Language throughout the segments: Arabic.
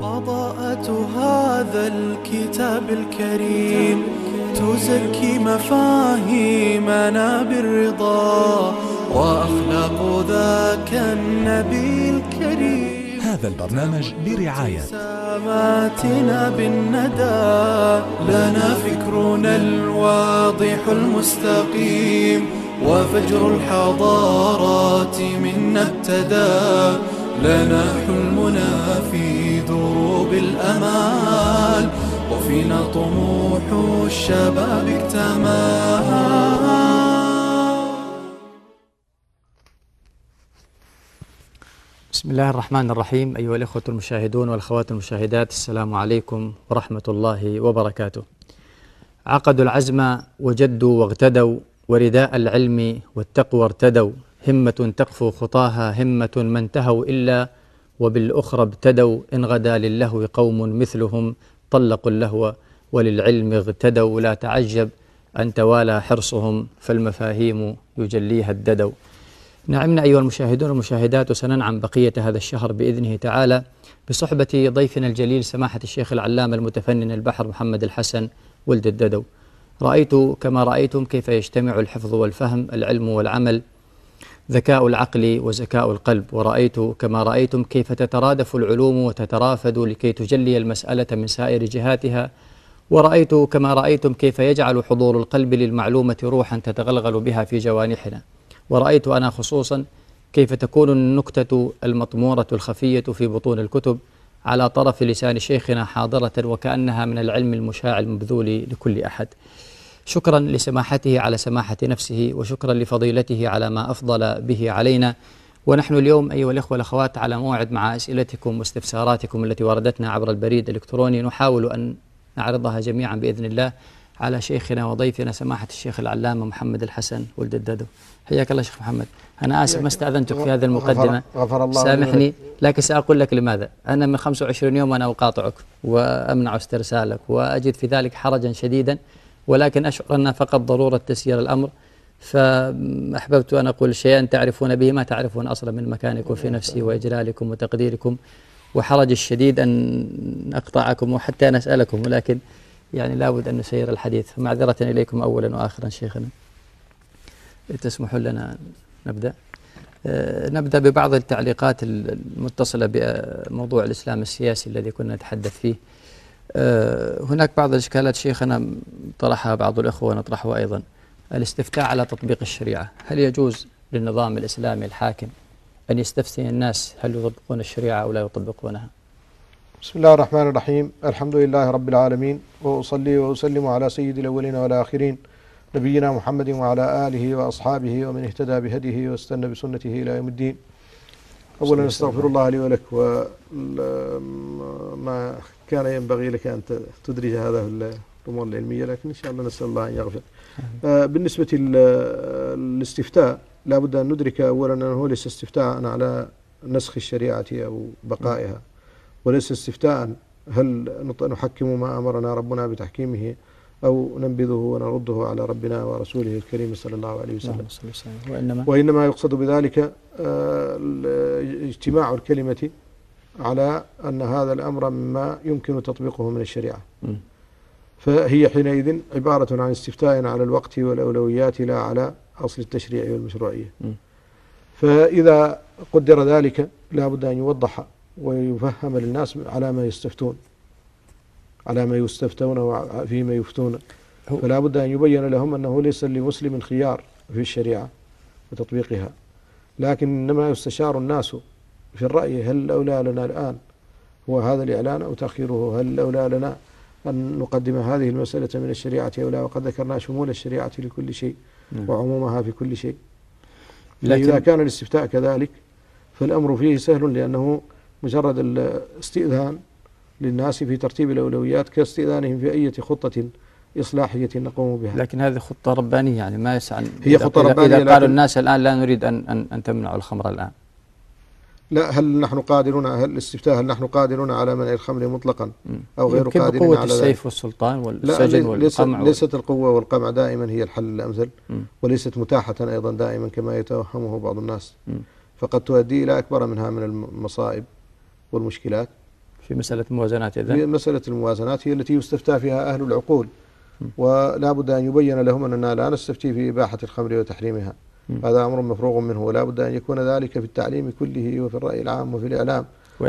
فضاءة هذا الكتاب الكريم تزكي مفاهيمنا بالرضا وأخلاق ذاك النبي الكريم. هذا البرنامج برعاية ساماتنا بالندى لنا فكرنا الواضح المستقيم وفجر الحضارات منا ابتدى. لنا حلمنا في دروب الأمال وفينا طموح الشباب اكتمال. بسم الله الرحمن الرحيم أيها الأخوة المشاهدون والأخوات المشاهدات السلام عليكم ورحمة الله وبركاته. عقدوا العزم وجدوا واغتدوا ورداء العلم والتقوى ارتدوا. همة تقفو خطاها همة ما انتهوا إلا وبالأخرى ابتدوا إن غدا للهو قوم مثلهم طلقوا اللهو وللعلم اغتدوا لا تعجب أن توالى حرصهم فالمفاهيم يجليها الددو. نعمنا أيها المشاهدون والمشاهدات وسننعم بقية هذا الشهر بإذنه تعالى بصحبة ضيفنا الجليل سماحة الشيخ العلامة المتفنن البحر محمد الحسن ولد الددو. رأيت كما رأيتم كيف يجتمع الحفظ والفهم العلم والعمل ذكاء العقل وزكاء القلب ورأيت كما رأيتم كيف تترادف العلوم وتترافد لكي تجلي المسألة من سائر جهاتها. ورأيت كما رأيتم كيف يجعل حضور القلب للمعلومة روحا تتغلغل بها في جوانحنا. ورأيت أنا خصوصا كيف تكون النكتة المطمورة الخفية في بطون الكتب على طرف لسان شيخنا حاضرة وكأنها من العلم المشاع المبذول لكل أحد. شكرا لسماحته على سماحة نفسه وشكرا لفضيلته على ما أفضل به علينا. ونحن اليوم أيها الإخوة والأخوات على موعد مع أسئلتكم واستفساراتكم التي وردتنا عبر البريد الإلكتروني. نحاول أن نعرضها جميعا بإذن الله على شيخنا وضيفنا سماحة الشيخ العلامة محمد الحسن ولد الددو حياك الله شيخ محمد. أنا آسف ما استأذنتك في هذه المقدمة. غفر, غفر الله سامحني لكن سأقول لك لماذا. أنا من 25 يوم أنا أقاطعك وأمنع استرسالك وأجد في ذلك حرجا شديدا. ولكن أشعر أنها فقط ضرورة تسيير الأمر فأحببت أن أقول شيئا تعرفون به ما تعرفون أصلا من مكانكم في نفسي وإجلالكم وتقديركم. وحرج الشديد أن أقطعكم وحتى أن أسألكم ولكن يعني لابد أن نسير الحديث. معذرة إليكم أولا وآخرا شيخنا. تسمح لنا نبدأ. أه، نبدأ ببعض التعليقات المتصلة بموضوع الإسلام السياسي الذي كنا نتحدث فيه. آه، هناك بعض الإشكالات شيخنا طرحها بعض الأخوة نطرحها أيضا. الاستفتاء على تطبيق الشريعة. هل يجوز للنظام الإسلامي الحاكم أن يستفتي الناس هل يطبقون الشريعة أو لا يطبقونها؟ بسم الله الرحمن الرحيم. الحمد لله رب العالمين وأصلي وأسلم على سيد الأولين والآخرين نبينا محمد وعلى آله وأصحابه ومن اهتدى بهديه واستنى بسنته إلى يوم الدين. أولا أستغفر الله لي ولك وما كان ينبغي لك أن تدرج هذا في الأمور العلمية لكن إن شاء الله نسأل الله أن يغفر. آه، بالنسبة للاستفتاء لا بد أن ندرك أولا أنه ليس استفتاء على نسخ الشريعة أو بقائها وليس استفتاء هل نحكم ما أمرنا ربنا بتحكيمه أو ننبذه ونرده على ربنا ورسوله الكريم صلى الله عليه وسلم. وإنما, وإنما يقصد بذلك آه، اجتماع الكلمة على أن هذا الأمر مما يمكن تطبيقه من الشريعة. فهي حينئذ عبارة عن استفتاء على الوقت والأولويات لا على أصل التشريع والمشروعية. فإذا قدر ذلك لا بد أن يوضح ويفهم للناس على ما يستفتون. على ما يستفتون وفيما يفتون. فلا بد أن يبين لهم أنه ليس لمسلم خيار في الشريعة وتطبيقها. لكن إنما يستشار الناس في الرأي هل أولى لنا الآن هو هذا الإعلان أو تأخيره هل أولى لنا أن نقدم هذه المسألة من الشريعة أو لا؟ وقد ذكرنا شمول الشريعة لكل شيء نعم. وعمومها في كل شيء. لكن إذا كان الاستفتاء كذلك فالأمر فيه سهل لأنه مجرد الاستئذان للناس في ترتيب الأولويات كاستئذانهم في أي خطة إصلاحية نقوم بها. لكن هذه خطة ربانية يعني ما يسعى هي خطة ربانية إذا قالوا الناس الآن لا نريد أن, أن, أن تمنعوا الخمر الآن. لا هل نحن قادرون هل الاستفتاء هل نحن قادرون على منع الخمر مطلقا أو غير قادرين قوة على السيف والسلطان والسجن لا والقمع ليست, ليست القوة والقمع دائما هي الحل الأمثل وليست متاحة أيضا دائما كما يتوهمه بعض الناس. فقد تؤدي إلى أكبر منها من المصائب والمشكلات. في مسألة الموازنات إذن؟ في مسألة الموازنات هي التي يستفتى فيها أهل العقول ولا بد أن يبين لهم أننا لا نستفتي في إباحة الخمر وتحريمها. هذا أمر مفروغ منه ولا بد أن يكون ذلك في التعليم كله وفي الرأي العام وفي الإعلام.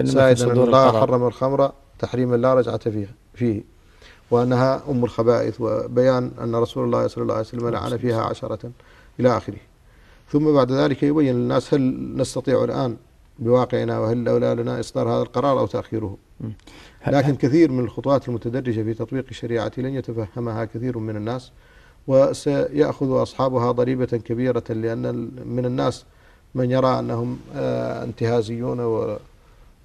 سائدا أن الله حرم الخمر تحريما لا رجعة فيه, فيه. وأنها أم الخبائث وبيان أن رسول الله صلى الله عليه وسلم لعن فيها عشرة إلى آخره. ثم بعد ذلك يبين للناس هل نستطيع الآن بواقعنا وهل لولا لنا إصدار هذا القرار أو تأخيره. لكن كثير من الخطوات المتدرجة في تطبيق الشريعة لن يتفهمها كثير من الناس وسيأخذ أصحابها ضريبة كبيرة لأن من الناس من يرى أنهم آه، انتهازيون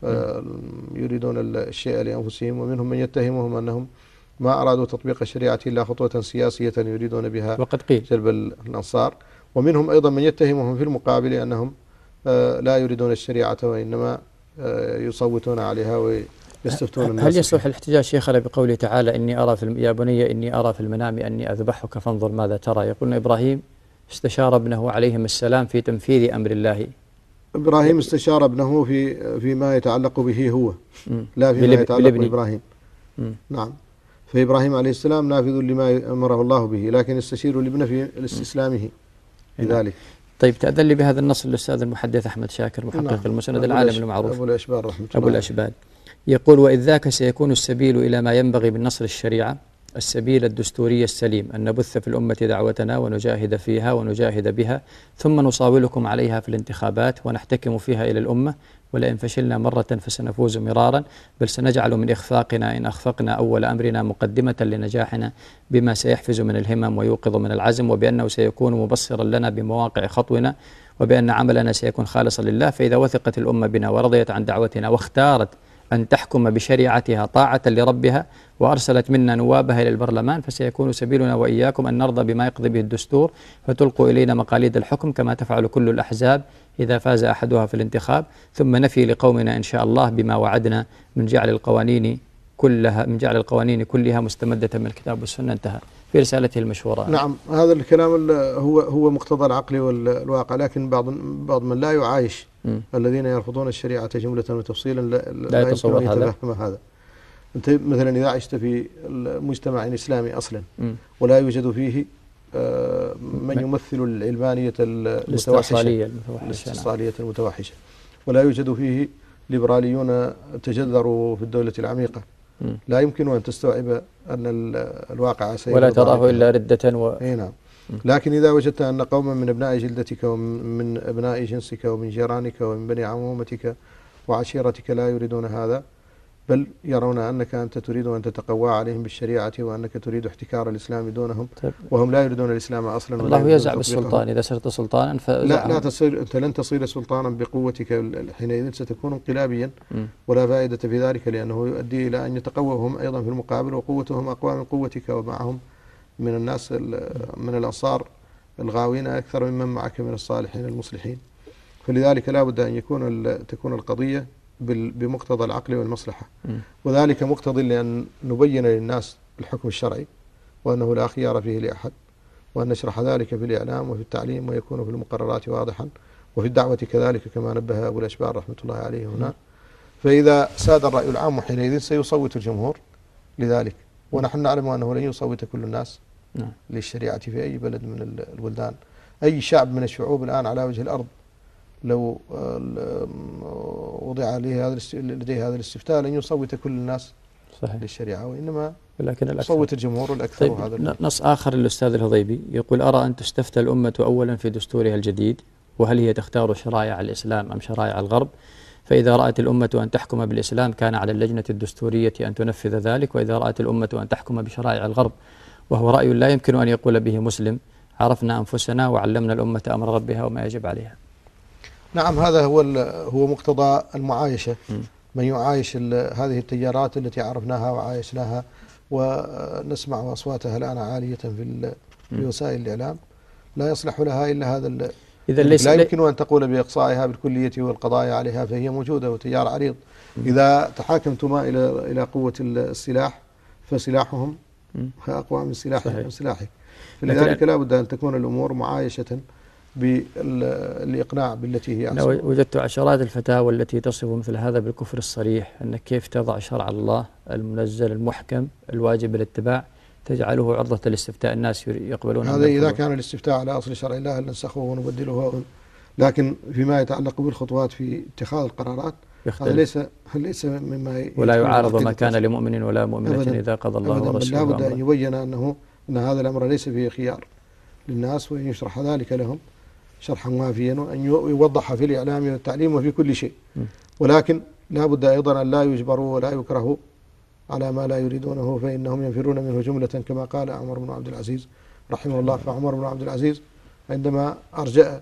ويريدون آه، الشيء لأنفسهم ومنهم من يتهمهم أنهم ما أرادوا تطبيق الشريعة إلا خطوة سياسية يريدون بها وقد قيل. جلب الأنصار ومنهم أيضا من يتهمهم في المقابل أنهم لا يريدون الشريعة وإنما آه، يصوتون عليها ويستفتون الناس. هل يصلح الاحتجاج شيخنا بقوله تعالى إني أرى في يا بني إني أرى في المنام أني أذبحك فانظر ماذا ترى. يقول إبراهيم استشار ابنه عليهم السلام في تنفيذ أمر الله. إبراهيم استشار ابنه في فيما يتعلق به هو لا فيما يتعلق بإبراهيم. نعم. فإبراهيم عليه السلام نافذ لما أمره الله به لكن يستشير الابن في استسلامه لذلك. طيب تأذن لي بهذا النص الأستاذ المحدث أحمد شاكر محقق نعم. المسند العالم المعروف. أبو الأشبال رحمة الله. أبو الأشبال. يقول وإذ ذاك سيكون السبيل إلى ما ينبغي من نصر الشريعة السبيل الدستوري السليم أن نبث في الأمة دعوتنا ونجاهد فيها ونجاهد بها ثم نصاولكم عليها في الانتخابات ونحتكم فيها إلى الأمة ولئن فشلنا مرة فسنفوز مرارا بل سنجعل من إخفاقنا إن أخفقنا أول أمرنا مقدمة لنجاحنا بما سيحفز من الهمم ويوقظ من العزم وبأنه سيكون مبصرا لنا بمواقع خطونا وبأن عملنا سيكون خالصا لله فإذا وثقت الأمة بنا ورضيت عن دعوتنا واختارت أن تحكم بشريعتها طاعة لربها وأرسلت منا نوابها إلى البرلمان فسيكون سبيلنا وإياكم أن نرضى بما يقضي به الدستور فتلقوا إلينا مقاليد الحكم كما تفعل كل الأحزاب إذا فاز أحدها في الانتخاب ثم نفي لقومنا إن شاء الله بما وعدنا من جعل القوانين كلها من جعل القوانين كلها مستمدة من الكتاب والسنة انتهى. في رسالته المشهورة. نعم هذا الكلام هو هو مقتضى العقل والواقع لكن بعض بعض من لا يعايش م. الذين يرفضون الشريعة جملة وتفصيلا لا, لا, لا يتصور هذا. هذا. أنت مثلا إذا عشت في المجتمع الإسلامي أصلا م. ولا يوجد فيه آه، من يمثل العلمانية المتوحشة. الاستصالية نعم. المتوحشة. ولا يوجد فيه ليبراليون تجذروا في الدولة العميقة. لا يمكن أن تستوعب أن الواقع سيكون ولا تراه إلا ردة و... نعم. لكن إذا وجدت أن قوما من أبناء جلدتك ومن أبناء جنسك ومن جيرانك ومن بني عمومتك وعشيرتك لا يريدون هذا بل يرون أنك أنت تريد أن تتقوى عليهم بالشريعة وأنك تريد احتكار الإسلام دونهم طيب. وهم لا يريدون الإسلام أصلا الله يزع بالسلطان. إذا صرت سلطانا لا, لا تصير أنت لن تصير سلطانا بقوتك حينئذ ستكون انقلابيا ولا فائدة في ذلك لأنه يؤدي إلى أن يتقوهم أيضا في المقابل وقوتهم أقوى من قوتك ومعهم من الناس من الأنصار الغاوين أكثر ممن معك من الصالحين المصلحين. فلذلك لا بد أن يكون تكون القضية بمقتضى العقل والمصلحة. م. وذلك مقتضي لأن نبين للناس الحكم الشرعي وأنه لا خيار فيه لأحد وأن نشرح ذلك في الإعلام وفي التعليم ويكون في المقررات واضحا وفي الدعوة كذلك كما نبه أبو الأشبال رحمة الله عليه هنا. فإذا ساد الرأي العام حينئذ سيصوت الجمهور لذلك. ونحن نعلم أنه لن يصوت كل الناس نعم. للشريعة في أي بلد من البلدان. أي شعب من الشعوب الآن على وجه الأرض لو وضع لديه هذا الاستفتاء لن يصوت كل الناس صحيح. للشريعة وإنما ولكن صوت الجمهور الأكثر طيب هذا نص آخر للأستاذ الهضيبي. يقول أرى أن تستفتى الأمة أولا في دستورها الجديد وهل هي تختار شرائع الإسلام أم شرائع الغرب؟ فإذا رأت الأمة أن تحكم بالإسلام كان على اللجنة الدستورية أن تنفذ ذلك وإذا رأت الأمة أن تحكم بشرائع الغرب. وهو رأي لا يمكن أن يقول به مسلم عرفنا أنفسنا وعلمنا الأمة أمر ربها وما يجب عليها. نعم هذا هو هو مقتضى المعايشة. من يعايش هذه التيارات التي عرفناها وعايشناها ونسمع أصواتها الآن عالية في في وسائل الإعلام لا يصلح لها إلا هذا إذا ليس لا يمكن أن تقول بإقصائها بالكلية والقضاء عليها فهي موجودة وتيار عريض. إذا تحاكمتما إلى إلى قوة السلاح فسلاحهم أقوى من سلاحهم سلاحك فلذلك لا بد أن تكون الأمور معايشة بالإقناع بالتي هي أنا وجدت عشرات الفتاوى التي تصف مثل هذا بالكفر الصريح أن كيف تضع شرع الله المنزل المحكم الواجب الاتباع تجعله عرضة الاستفتاء الناس يقبلون هذا إذا كان الاستفتاء على أصل شرع الله ننسخه ونبدله؟ لكن فيما يتعلق بالخطوات في اتخاذ القرارات هذا ليس ليس مما ولا يعارض ما كان لمؤمن ولا مؤمنة إذا قضى الله ورسوله لا بد أن يبين أنه أن هذا الأمر ليس فيه خيار للناس وأن يشرح ذلك لهم شرحا وافيا وأن يعني يوضح في الإعلام والتعليم وفي كل شيء. ولكن لا بد أيضا أن لا يجبروا ولا يكرهوا على ما لا يريدونه فإنهم ينفرون منه جملة كما قال عمر بن عبد العزيز رحمه الله. فعمر بن عبد العزيز عندما أرجأ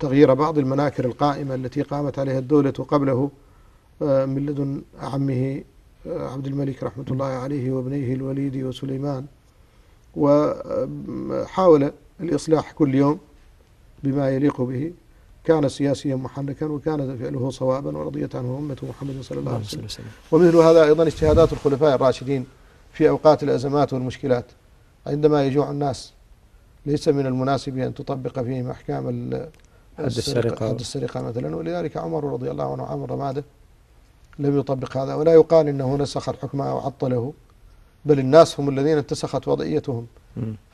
تغيير بعض المناكر القائمة التي قامت عليها الدولة قبله آه، من لدن عمه آه، عبد الملك رحمة الله عليه وابنيه الوليد وسليمان وحاول الإصلاح كل يوم. بما يليق به. كان سياسيا محركا وكان فعله صوابا ورضيت عنه أمة محمد صلى الله عليه وسلم. ومثل هذا أيضا اجتهادات الخلفاء الراشدين في أوقات الأزمات والمشكلات. عندما يجوع الناس ليس من المناسب أن تطبق فيهم أحكام حد السرقة حد السرقة مثلا. ولذلك عمر رضي الله عنه عمر رمادة لم يطبق هذا. ولا يقال أنه نسخ الحكم أو عطله. بل الناس هم الذين اتسخت وضعيتهم.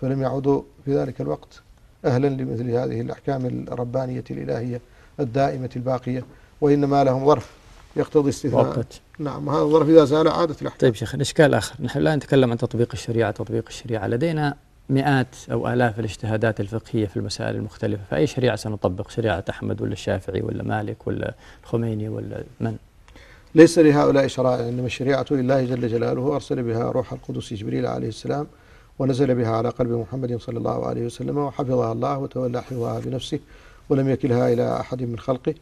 فلم يعودوا في ذلك الوقت. أهلا لمثل هذه الأحكام الربانية الإلهية الدائمة الباقية وإنما لهم ظرف يقتضي استثناء. وقت. نعم هذا الظرف إذا زال عادت الأحكام. طيب شيخ إشكال آخر. نحن لا نتكلم عن تطبيق الشريعة تطبيق الشريعة. لدينا مئات أو آلاف الاجتهادات الفقهية في المسائل المختلفة. فأي شريعة سنطبق؟ شريعة أحمد ولا الشافعي ولا مالك ولا الخميني ولا من؟ ليس لهؤلاء شرائع إنما الشريعة لله جل جلاله أرسل بها روح القدس جبريل عليه السلام. ونزل بها على قلب محمد صلى الله عليه وسلم وحفظها الله وتولى حفظها بنفسه ولم يكلها إلى أحد من خلقه.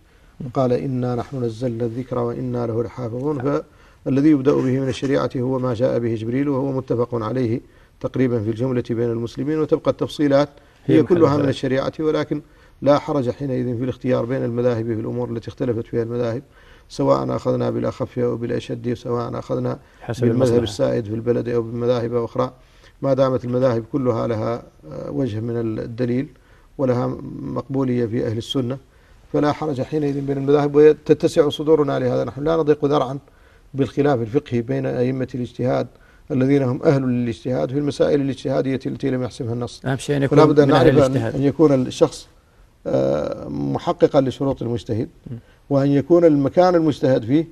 قال إنا نحن نزلنا الذكر وإنا له لحافظون. فالذي يبدأ به من الشريعة هو ما جاء به جبريل وهو متفق عليه تقريبا في الجملة بين المسلمين وتبقى التفصيلات. هي كلها من الشريعة ولكن لا حرج حينئذ في الاختيار بين المذاهب في الأمور التي اختلفت فيها المذاهب سواء أخذنا بالأخفية أو بالأشد سواء أخذنا بالمذهب السائد في البلد أو بالمذاهب أخرى. ما دامت المذاهب كلها لها آه، وجه من الدليل ولها مقبولية في أهل السنة. فلا حرج حينئذ بين المذاهب وتتسع صدورنا لهذا. نحن لا نضيق ذرعا بالخلاف الفقهي بين أئمة الاجتهاد الذين هم أهل للاجتهاد في المسائل الاجتهادية التي لم يحسمها النص. فلا أن بد أن نعرف أن يكون الشخص آه، محققا لشروط المجتهد وأن يكون المكان المجتهد فيه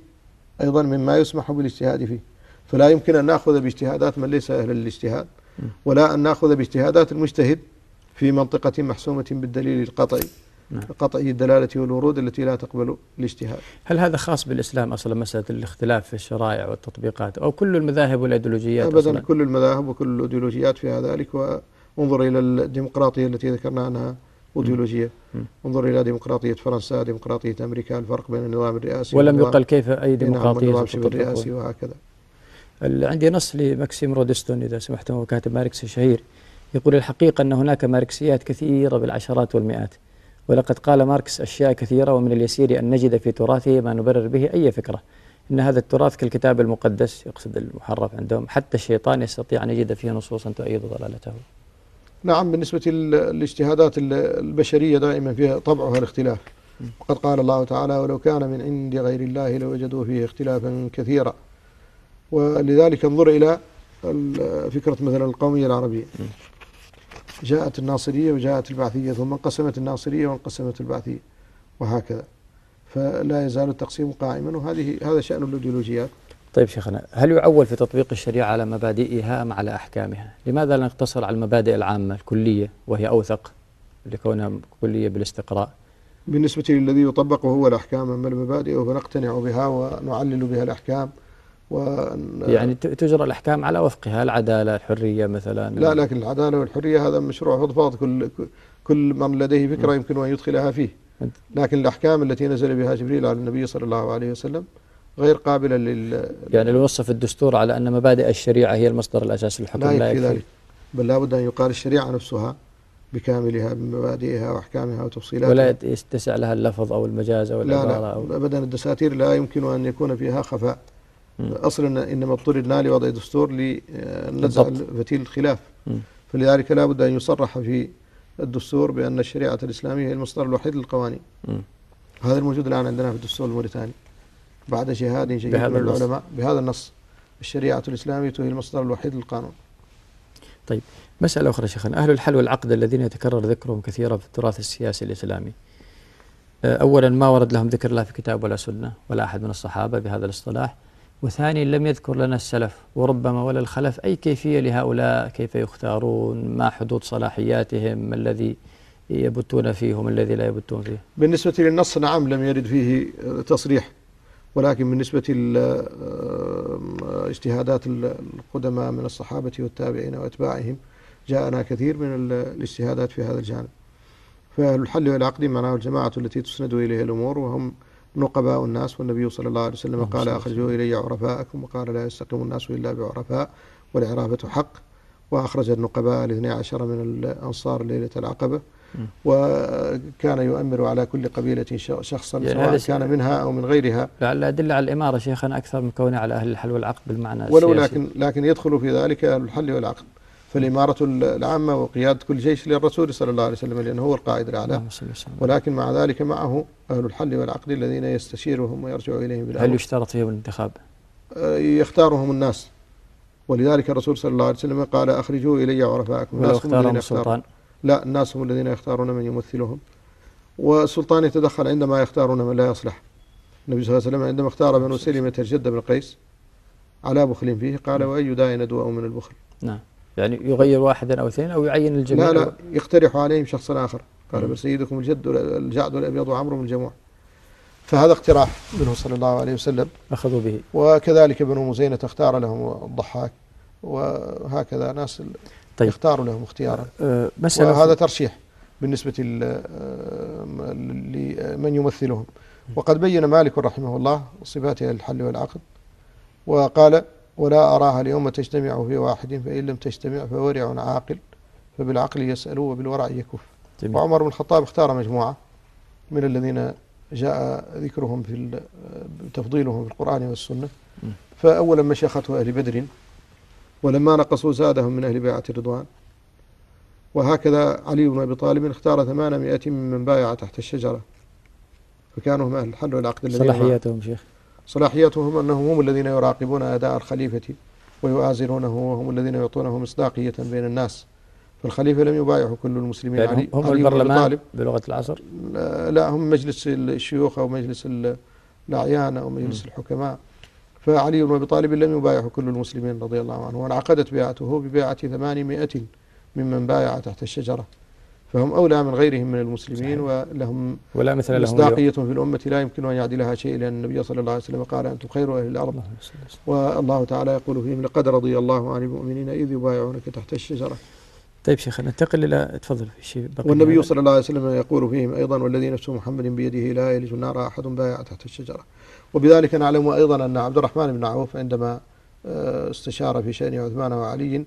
أيضا مما يسمح بالاجتهاد فيه. فلا يمكن أن نأخذ باجتهادات من ليس أهل الاجتهاد ولا أن نأخذ باجتهادات المجتهد في منطقة محسومة بالدليل القطعي نعم. قطعي الدلالة والورود التي لا تقبل الاجتهاد. هل هذا خاص بالإسلام؟ أصلا مسألة الاختلاف في الشرائع والتطبيقات أو كل المذاهب والأيديولوجيات أبدا أصلاً؟ كل المذاهب وكل الأيديولوجيات فيها ذلك وانظر إلى الديمقراطية التي ذكرنا عنها أيديولوجية. انظر إلى ديمقراطية فرنسا ديمقراطية أمريكا الفرق بين النظام الرئاسي ولم يقل كيف أي ديمقراطية نعم النظام الرئاسي وهكذا. عندي نص لماكسيم رودنسون إذا سمحت هو كاتب ماركس الشهير يقول الحقيقة أن هناك ماركسيات كثيرة بالعشرات والمئات ولقد قال ماركس أشياء كثيرة ومن اليسير أن نجد في تراثه ما نبرر به أي فكرة. إن هذا التراث كالكتاب المقدس يقصد المحرف عندهم حتى الشيطان يستطيع أن يجد فيه نصوصا تؤيد ضلالته. نعم بالنسبة للاجتهادات البشرية دائما فيها طبعها الاختلاف. وقد قال الله تعالى ولو كان من عند غير الله لوجدوا فيه اختلافا كثيرا. ولذلك انظر إلى فكرة مثلا القومية العربية. جاءت الناصرية وجاءت البعثية ثم انقسمت الناصرية وانقسمت البعثية وهكذا. فلا يزال التقسيم قائما وهذه هذا شأن الأيديولوجيات. طيب شيخنا هل يعول في تطبيق الشريعة على مبادئها أم على أحكامها؟ لماذا لا نقتصر على المبادئ العامة الكلية وهي أوثق لكونها كلية بالاستقراء؟ بالنسبة للذي يطبق هو الأحكام أما المبادئ فنقتنع بها ونعلل بها الأحكام. وأن يعني تجرى الأحكام على وفقها العدالة الحرية مثلا. لا لكن العدالة والحرية هذا مشروع فضفاض كل كل من لديه فكرة يمكن أن يدخلها فيه. لكن الأحكام التي نزل بها جبريل على النبي صلى الله عليه وسلم غير قابلة لل يعني الوصف الدستور على أن مبادئ الشريعة هي المصدر الأساسي للحكم لا, لا يكفي ذلك. بل لابد أن يقال الشريعة نفسها بكاملها بمبادئها وأحكامها وتفصيلاتها. ولا يتسع لها اللفظ أو المجاز أو العبارة لا. لا أبدا الدساتير لا يمكن أن يكون فيها خفاء. أصلا انما اضطررنا لوضع دستور لنزع فتيل الخلاف. فلذلك لا بد أن يصرح في الدستور بأن الشريعة الإسلامية هي المصدر الوحيد للقوانين. هذا الموجود الآن عندنا في الدستور الموريتاني. بعد جهاد جيد من العلماء بهذا النص الشريعة الإسلامية هي المصدر الوحيد للقانون. طيب مسألة أخرى شيخنا. أهل الحل والعقد الذين يتكرر ذكرهم كثيرا في التراث السياسي الإسلامي. أه، أولا ما ورد لهم ذكر لا في كتاب ولا سنة ولا أحد من الصحابة بهذا الاصطلاح. وثانيا لم يذكر لنا السلف وربما ولا الخلف. أي كيفية لهؤلاء؟ كيف يختارون؟ ما حدود صلاحياتهم؟ ما الذي يبتون فيه وما الذي لا يبتون فيه؟ بالنسبة للنص نعم لم يرد فيه تصريح. ولكن بالنسبة لاجتهادات القدماء من الصحابة والتابعين وأتباعهم جاءنا كثير من الاجتهادات في هذا الجانب. فالحل والعقد معناه الجماعة التي تسند إليها الأمور وهم نقباء الناس والنبي صلى الله عليه وسلم قال أخرجوا إلي عرفاءكم وقال لا يستقيم الناس إلا بعرفاء والعرافة حق وأخرج النقباء الاثني عشر من الأنصار ليلة العقبة وكان يؤمر على كل قبيلة شخصا يعني سواء كان منها أو من غيرها. لعل أدلة على الإمارة شيخنا أكثر من كونه على أهل الحل والعقد بالمعنى ولو السياسي. لكن, لكن يدخل في ذلك أهل الحل والعقد. فالإمارة العامة وقيادة كل جيش للرسول صلى الله عليه وسلم لأنه هو القائد الأعلى. ولكن مع ذلك معه أهل الحل والعقد الذين يستشيرهم ويرجع إليهم بالأمر. هل يشترط فيهم الانتخاب؟ آه، يختارهم الناس. ولذلك الرسول صلى الله عليه وسلم قال أخرجوا إلي عرفاءكم ولو اختارهم السلطان. لا الناس هم الذين يختارون من يمثلهم. والسلطان يتدخل عندما يختارون من لا يصلح. النبي صلى الله عليه وسلم عندما اختار بنو سلمة الجد بن قيس على بخل فيه قال نعم. وأي داء دواء من البخل؟ نعم. يعني يغير واحدا أو اثنين أو يعين الجميع. لا لا يقترح عليهم شخص آخر. قال بل سيدكم الجد الجعد الأبيض وعمرو من جموع. فهذا اقتراح منه صلى الله عليه وسلم. أخذوا به. وكذلك بنو مزينة اختار لهم الضحاك وهكذا ناس طيب. اختاروا لهم اختيارا. أه، مسألة وهذا ترشيح بالنسبة لمن يمثلهم. وقد بين مالك رحمه الله صفات الحل والعقد وقال ولا أراها اليوم تجتمع في واحد فإن لم تجتمع فورع عاقل فبالعقل يسأل وبالورع يكف. جميل. وعمر بن الخطاب اختار مجموعة من الذين جاء ذكرهم في تفضيلهم في القرآن والسنة. فأولا مشيخته أهل بدر ولما نقصوا زادهم من أهل بيعة الرضوان وهكذا علي بن أبي طالب اختار ثمانمائة ممن بايع تحت الشجرة. فكانوا هم أهل الحل والعقد الذين صلاحياتهم شيخ. صلاحيتهم أنهم هم الذين يراقبون أداء الخليفة ويؤازرونه وهم الذين يعطونه مصداقية بين الناس. فالخليفة لم يبايعه كل المسلمين. يعني علي هم علي البرلمان بلغة العصر؟ لا هم مجلس الشيوخ أو مجلس الأعيان أو مجلس م. الحكماء. فعلي بن أبي طالب لم يبايعه كل المسلمين رضي الله عنه. وانعقدت بيعته ببيعة 800 ممن بايع تحت الشجرة. فهم أولى من غيرهم من المسلمين ولهم ولا مثل لهم مصداقية في الأمة لا يمكن أن يعدلها شيء لأن النبي صلى الله عليه وسلم قال أنتم خير أهل الأرض. والله تعالى يقول فيهم لقد رضي الله عن المؤمنين إذ يبايعونك تحت الشجرة. طيب شيخنا ننتقل إلى تفضل شيء والنبي صلى الله عليه وسلم يقول فيهم أيضا والذي نفس محمد بيده لا يلج النار أحد بايع تحت الشجرة. وبذلك نعلم أيضا أن عبد الرحمن بن عوف عندما آه، استشار في شأن عثمان وعلي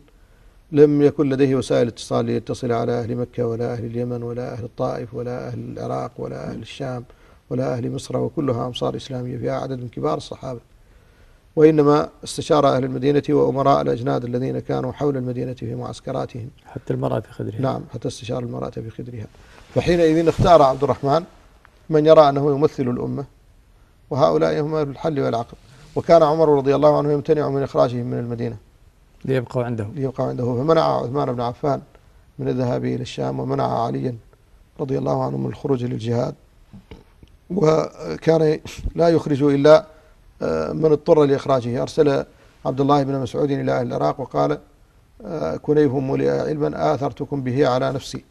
لم يكن لديه وسائل اتصال ليتصل على أهل مكة ولا أهل اليمن ولا أهل الطائف ولا أهل العراق ولا أهل الشام ولا أهل مصر وكلها أمصار إسلامية فيها عدد من كبار الصحابة. وإنما استشار أهل المدينة وأمراء الأجناد الذين كانوا حول المدينة في معسكراتهم حتى المرأة في خدرها. نعم حتى استشار المرأة في خدرها. فحينئذ اختار عبد الرحمن من يرى أنه يمثل الأمة وهؤلاء هم الحل والعقد وكان عمر رضي الله عنه يمتنع من إخراجهم من المدينة. ليبقوا عنده. ليبقوا عنده. فمنع عثمان بن عفان من الذهاب إلى الشام ومنع عليا رضي الله عنه من الخروج للجهاد. وكان لا يخرج إلا آه، من اضطر لإخراجه. أرسل عبد الله بن مسعود إلى أهل العراق وقال آه، كنيهم ولي علما آثرتكم به على نفسي.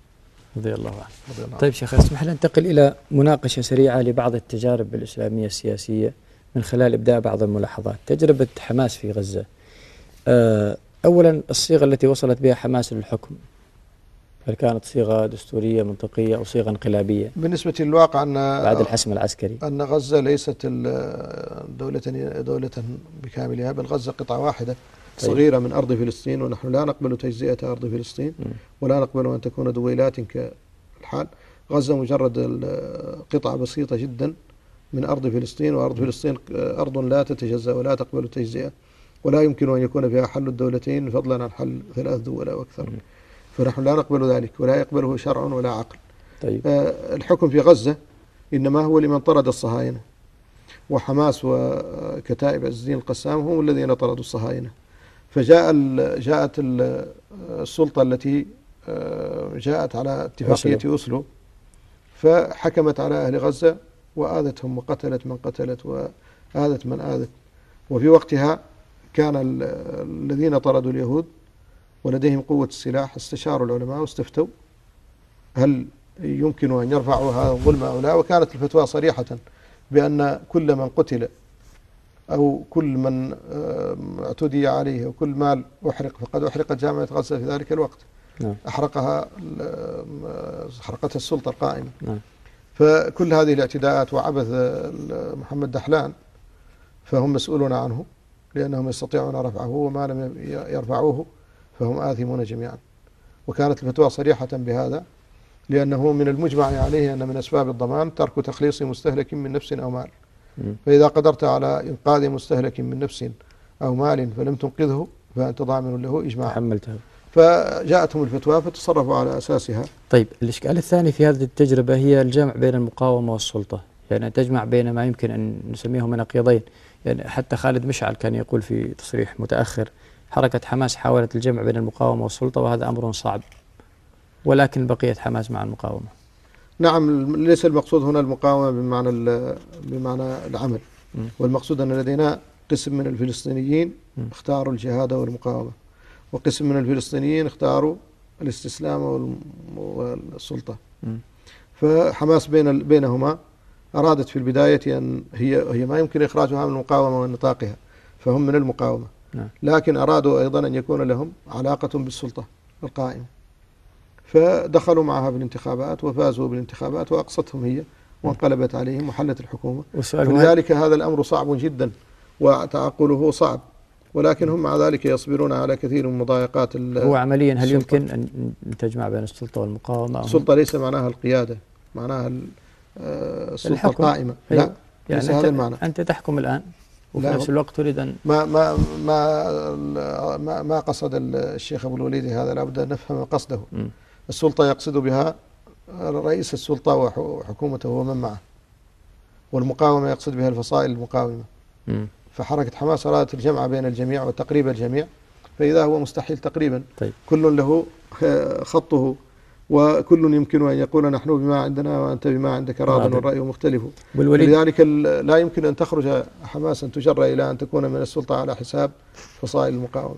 رضي الله عنه. رضي الله عنه. طيب شيخ اسمح لنا ننتقل إلى مناقشة سريعة لبعض التجارب الإسلامية السياسية من خلال إبداء بعض الملاحظات؟ تجربة حماس في غزة آه، أولا الصيغة التي وصلت بها حماس للحكم هل كانت صيغة دستورية منطقية أو صيغة انقلابية. بالنسبة للواقع أن بعد الحسم العسكري. أن غزة ليست دولة دولة بكاملها بل غزة قطعة واحدة طيب. صغيرة من أرض فلسطين ونحن لا نقبل تجزئة أرض فلسطين ولا نقبل أن تكون دويلات كالحال. غزة مجرد قطعة بسيطة جدا من أرض فلسطين وأرض فلسطين أرض لا تتجزأ ولا تقبل تجزئة ولا يمكن أن يكون فيها حل الدولتين فضلا عن حل ثلاث دول أو أكثر. فنحن لا نقبل ذلك ولا يقبله شرع ولا عقل. طيب. آه، الحكم في غزة إنما هو لمن طرد الصهاينة. وحماس وكتائب عز الدين القسام هم الذين طردوا الصهاينة. فجاء جاءت السلطة التي آه، جاءت على اتفاقية أسلو فحكمت على أهل غزة وآذتهم وقتلت من قتلت وآذت من آذت. وفي وقتها كان الذين طردوا اليهود ولديهم قوة السلاح استشاروا العلماء واستفتوا. هل يمكن أن يرفعوا هذا الظلم أو لا؟ وكانت الفتوى صريحة بأن كل من قتل أو كل من آه، اعتدي عليه وكل مال أحرق فقد أحرقت جامعة غزة في ذلك الوقت. نعم. أحرقها أحرقتها آه، السلطة القائمة. نعم. فكل هذه الاعتداءات وعبث محمد دحلان فهم مسؤولون عنه. لأنهم يستطيعون رفعه وما لم يرفعوه فهم آثمون جميعا. وكانت الفتوى صريحة بهذا لأنه من المجمع عليه أن من أسباب الضمان ترك تخليص مستهلك من نفس أو مال. فإذا قدرت على إنقاذ مستهلك من نفس أو مال فلم تنقذه فأنت ضامن له إجماعا. حملتها. فجاءتهم الفتوى فتصرفوا على أساسها. طيب الإشكال الثاني في هذه التجربة هي الجمع بين المقاومة والسلطة. يعني تجمع بين ما يمكن أن نسميه مناقيضين يعني حتى خالد مشعل كان يقول في تصريح متأخر حركة حماس حاولت الجمع بين المقاومة والسلطة وهذا أمر صعب ولكن بقيت حماس مع المقاومة. نعم ليس المقصود هنا المقاومة بمعنى بمعنى العمل. والمقصود أن لدينا قسم من الفلسطينيين اختاروا الجهاد والمقاومة وقسم من الفلسطينيين اختاروا الاستسلام والسلطة. فحماس بين بينهما أرادت في البداية أن هي هي ما يمكن إخراجها من المقاومة ونطاقها فهم من المقاومة. نعم. لكن أرادوا أيضا أن يكون لهم علاقة بالسلطة القائمة. فدخلوا معها بالانتخابات وفازوا بالانتخابات وأقصتهم هي وانقلبت عليهم وحلت الحكومة. لذلك هذا الأمر صعب جدا وتعقله صعب. ولكن هم مع ذلك يصبرون على كثير من مضايقات هو عمليا هل السلطة. يمكن أن تجمع بين السلطة والمقاومة؟ السلطة ليس معناها القيادة معناها آه، السلطه القائمه أيوة. لا يعني ليس هذا المعنى. أنت تحكم الآن وفي نفس الوقت تريد ان ما ما ما ما, ما قصد الشيخ أبو الوليد هذا لابد أن نفهم قصده. م. السلطة يقصد بها رئيس السلطة وحكومته ومن معه والمقاومة يقصد بها الفصائل المقاومة. م. فحركة حماس أرادت الجمع بين الجميع وتقريب الجميع فإذا هو مستحيل تقريبا. طيب. كل له خطه وكل يمكن أن يقول نحن بما عندنا وأنت بما عندك راض والرأي مختلف. لذلك لا يمكن أن تخرج حماس أن تجر إلى أن تكون من السلطة على حساب فصائل المقاومة.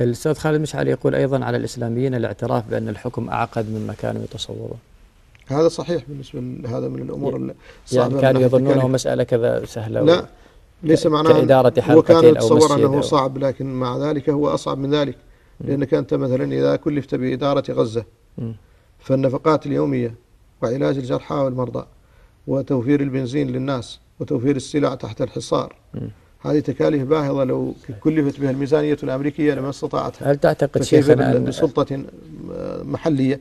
الأستاذ خالد مشعل يقول أيضا على الإسلاميين الاعتراف بأن الحكم أعقد مما كانوا يتصوره. هذا صحيح بالنسبة لهذا من الأمور يعني الصعبة يعني كانوا يظنونه مسألة كذا سهلة لا ليس معناه كإدارة حلقتين أو يتصور أنه صعب لكن مع ذلك هو أصعب من ذلك لأنك أنت مثلا إذا كلفت بإدارة غزة فالنفقات اليومية وعلاج الجرحى والمرضى وتوفير البنزين للناس وتوفير السلع تحت الحصار. هذه تكاليف باهظة لو كلفت بها الميزانية الأمريكية لما استطاعتها. هل تعتقد شيخنا أن بسلطة محلية؟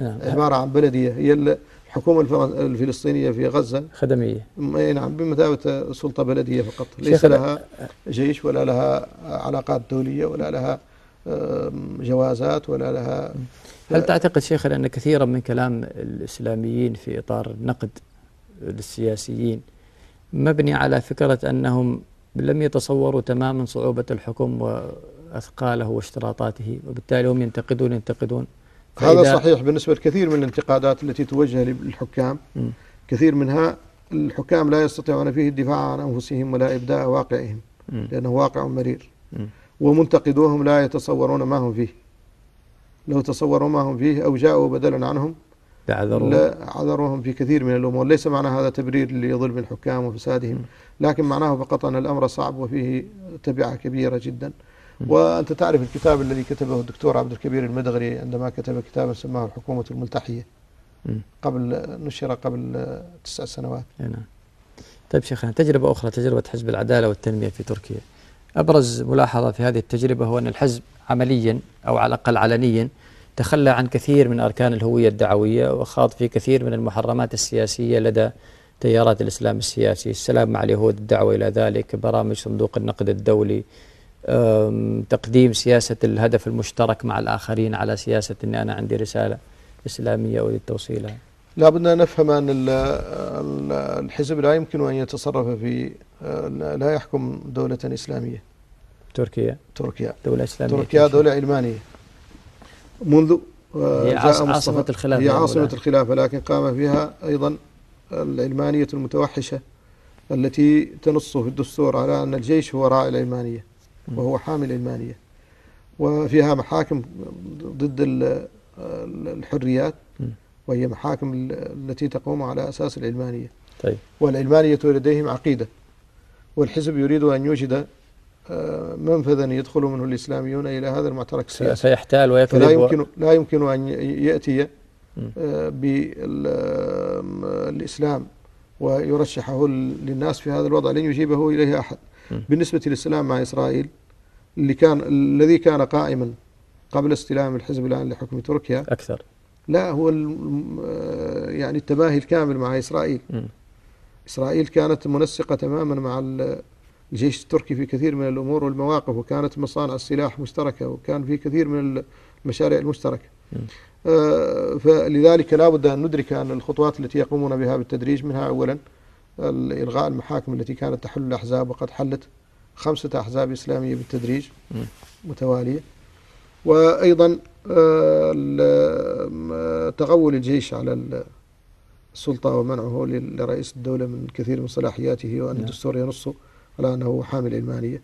نعم. عبارة عن بلدية. هي الحكومة الفلسطينية في غزة. خدمية. نعم بمثابة سلطة بلدية فقط. ليس لها جيش ولا لها علاقات دولية ولا لها جوازات ولا لها هل تعتقد شيخنا أن كثيرا من كلام الإسلاميين في إطار نقد للسياسيين مبني على فكرة أنهم لم يتصوروا تماما صعوبة الحكم وأثقاله واشتراطاته وبالتالي هم ينتقدون ينتقدون. هذا صحيح بالنسبة لكثير من الانتقادات التي توجه للحكام. كثير منها الحكام لا يستطيعون فيه الدفاع عن أنفسهم ولا إبداء واقعهم لأنه واقع مرير. ومنتقدوهم لا يتصورون ما هم فيه. لو تصوروا ما هم فيه أو جاءوا بدلا عنهم لا لعذرهم في كثير من الأمور. ليس معنى هذا تبرير لظلم الحكام وفسادهم لكن معناه فقط أن الأمر صعب وفيه تبعة كبيرة جدا. وأنت تعرف الكتاب الذي كتبه الدكتور عبد الكبير المدغري عندما كتب كتابا سماه الحكومة الملتحية. قبل نشر قبل تسع سنوات. نعم. طيب شيخنا تجربة أخرى تجربة حزب العدالة والتنمية في تركيا. أبرز ملاحظة في هذه التجربة هو أن الحزب عمليا أو على الأقل علنيا تخلى عن كثير من أركان الهوية الدعوية وخاض في كثير من المحرمات السياسية لدى تيارات الإسلام السياسي. السلام مع اليهود الدعوة إلى ذلك برامج صندوق النقد الدولي تقديم سياسة الهدف المشترك مع الآخرين على سياسة أني أنا عندي رسالة إسلامية أريد توصيلها. لا بدنا نفهم أن الحزب لا يمكن أن يتصرف في لا يحكم دولة إسلامية. تركيا تركيا دولة إسلامية تركيا دولة علمانية. منذ آه، هي عاصمة الخلافة هي عاصمة الخلافة لكن قام فيها أيضا العلمانية المتوحشة التي تنص في الدستور على أن الجيش هو راعي العلمانية وهو حامل العلمانية. وفيها محاكم ضد الحريات وهي محاكم التي تقوم على أساس العلمانية. طيب. والعلمانية لديهم عقيدة والحزب يريد أن يوجد آه، منفذا يدخل منه الإسلاميون إلى هذا المعترك السياسي. سيحتال ويكذب لا يمكن, لا يمكن أن يأتي آه، بالإسلام ويرشحه للناس في هذا الوضع لن يجيبه إليه أحد. بالنسبة للسلام مع إسرائيل اللي كان الذي كان قائما قبل استلام الحزب الآن لحكم تركيا أكثر. لا هو آه، يعني التباهي الكامل مع إسرائيل. م. إسرائيل كانت منسقة تماما مع الجيش التركي في كثير من الأمور والمواقف وكانت مصانع السلاح مشتركة وكان في كثير من المشاريع المشتركة. آه، فلذلك لا بد أن ندرك أن الخطوات التي يقومون بها بالتدريج منها أولا إلغاء المحاكم التي كانت تحل الأحزاب وقد حلت خمسة أحزاب إسلامية بالتدريج متوالية. وأيضا آه، آه، تغول الجيش على السلطة ومنعه لرئيس الدولة من كثير من صلاحياته وأن نعم. الدستور ينصه. على أنه حامل علمانية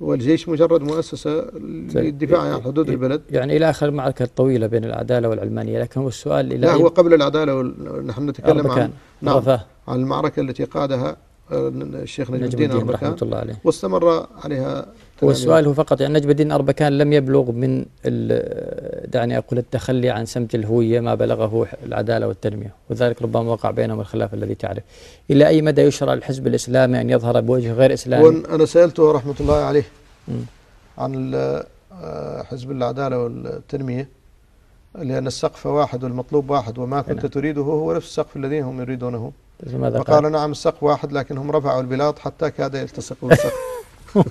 والجيش مجرد مؤسسة طيب. للدفاع عن حدود البلد. يعني إلى آخر المعركة الطويلة بين العدالة والعلمانية. لكن هو السؤال إلى لا هو قبل العدالة نحن نتكلم عن نعم عن المعركة التي قادها الشيخ نجم, الدين أربكان رحمة الله عليه. واستمر عليها والسؤال هو فقط يعني نجم الدين أربكان لم يبلغ من دعني أقول التخلي عن سمت الهوية ما بلغه العدالة والتنمية وذلك ربما وقع بينهم الخلاف الذي تعرف. إلى أي مدى يشرع الحزب الإسلامي أن يظهر بوجه غير إسلامي؟ أنا سألته رحمة الله عليه عن آه، حزب العدالة والتنمية لأن السقف واحد والمطلوب واحد وما كنت نعم. تريده هو نفس السقف الذي هم يريدونه. ماذا فقال نعم السق واحد لكنهم رفعوا البلاط حتى كاد يلتصق بالسق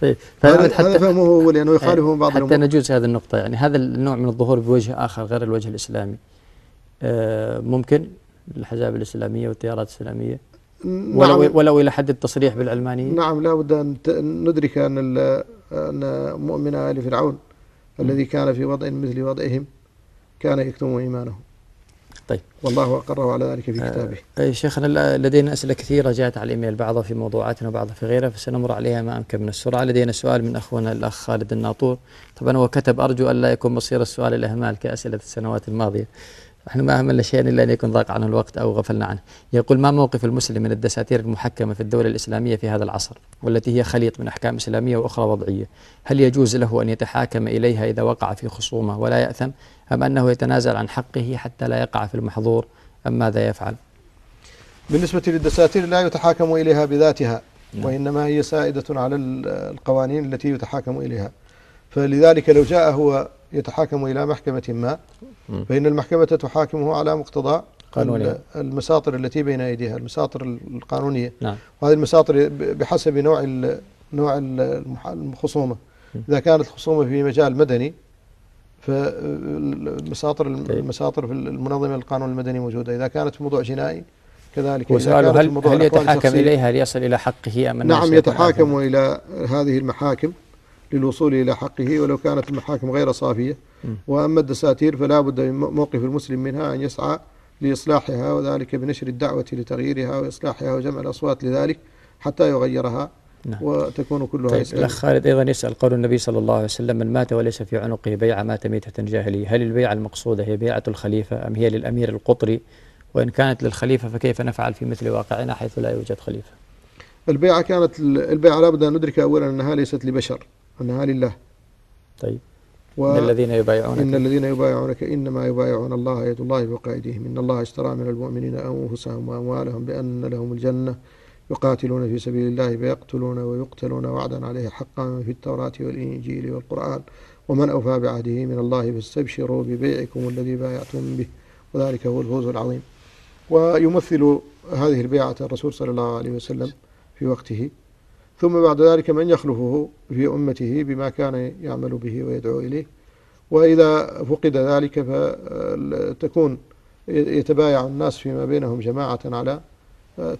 طيب هذا حتى فهمه هو لأنه يخالفه بعض حتى نجوز هذه النقطة. يعني هذا النوع من الظهور بوجه آخر غير الوجه الإسلامي. آه، ممكن الحزاب الإسلامية والتيارات الإسلامية؟ نعم. ولو ولو إلى حد التصريح بالعلمانيه نعم لا بد أن ندرك أن أن مؤمن آل فرعون الذي كان في وضع مثل وضعهم كان يكتم إيمانهم طيب. والله أقره على ذلك في آه، كتابه. آه شيخنا لدينا أسئلة كثيرة جاءت على الإيميل بعضها في موضوعاتنا وبعضها في غيرها فسنمر عليها ما أمكن من السرعة. لدينا سؤال من أخونا الأخ خالد الناطور. طبعا هو كتب أرجو ألا يكون مصير السؤال الأهمال كأسئلة السنوات الماضية. نحن ما اهملنا شيئا إلا أن يكون ضاق عنه الوقت أو غفلنا عنه. يقول ما موقف المسلم من الدساتير المحكمة في الدولة الإسلامية في هذا العصر والتي هي خليط من أحكام إسلامية وأخرى وضعية؟ هل يجوز له أن يتحاكم إليها إذا وقع في خصومة ولا يأثم أم أنه يتنازل عن حقه حتى لا يقع في المحظور أم ماذا يفعل؟ بالنسبة للدساتير لا يتحاكم إليها بذاتها نعم. وإنما هي سائدة على القوانين التي يتحاكم إليها. فلذلك لو جاء هو يتحاكم إلى محكمة ما فإن المحكمة تحاكمه على مقتضى قانونية. المساطر التي بين أيديها المساطر القانونية. نعم. وهذه المساطر بحسب نوع نوع الخصومة. إذا كانت الخصومة في مجال مدني فالمساطر طيب. المساطر في المنظمة القانون المدني موجودة. إذا كانت في موضوع جنائي كذلك. وسؤاله هل, هل يتحاكم إليها ليصل إلى حقه أم نعم يتحاكم إلى هذه المحاكم. للوصول إلى حقه ولو كانت المحاكم غير صافية. وأما الدساتير فلا بد من موقف المسلم منها أن يسعى لإصلاحها وذلك بنشر الدعوة لتغييرها وإصلاحها وجمع الأصوات لذلك حتى يغيرها نعم. وتكون كلها طيب الأخ خالد أيضا يسأل قول النبي صلى الله عليه وسلم من مات وليس في عنقه بيعة مات ميتة جاهلية هل البيعة المقصودة هي بيعة الخليفة أم هي للأمير القطري؟ وإن كانت للخليفة فكيف نفعل في مثل واقعنا حيث لا يوجد خليفة؟ البيعة كانت البيعة لابد أن ندرك أولا أنها ليست لبشر. أنها لله طيب. و... إن الذين يبايعونك. إن الذين يبايعونك إنما يبايعون الله يد الله فوق أيديهم إن الله اشترى من المؤمنين أنفسهم وأموالهم بأن لهم الجنة. يقاتلون في سبيل الله فيقتلون ويقتلون وعدا عليه حقا في التوراة والإنجيل والقرآن. ومن أوفى بعهده من الله فاستبشروا ببيعكم الذي بايعتم به. وذلك هو الفوز العظيم. ويمثل هذه البيعة الرسول صلى الله عليه وسلم في وقته. ثم بعد ذلك من يخلفه في أمته بما كان يعمل به ويدعو إليه. وإذا فقد ذلك فتكون يتبايع الناس فيما بينهم جماعة على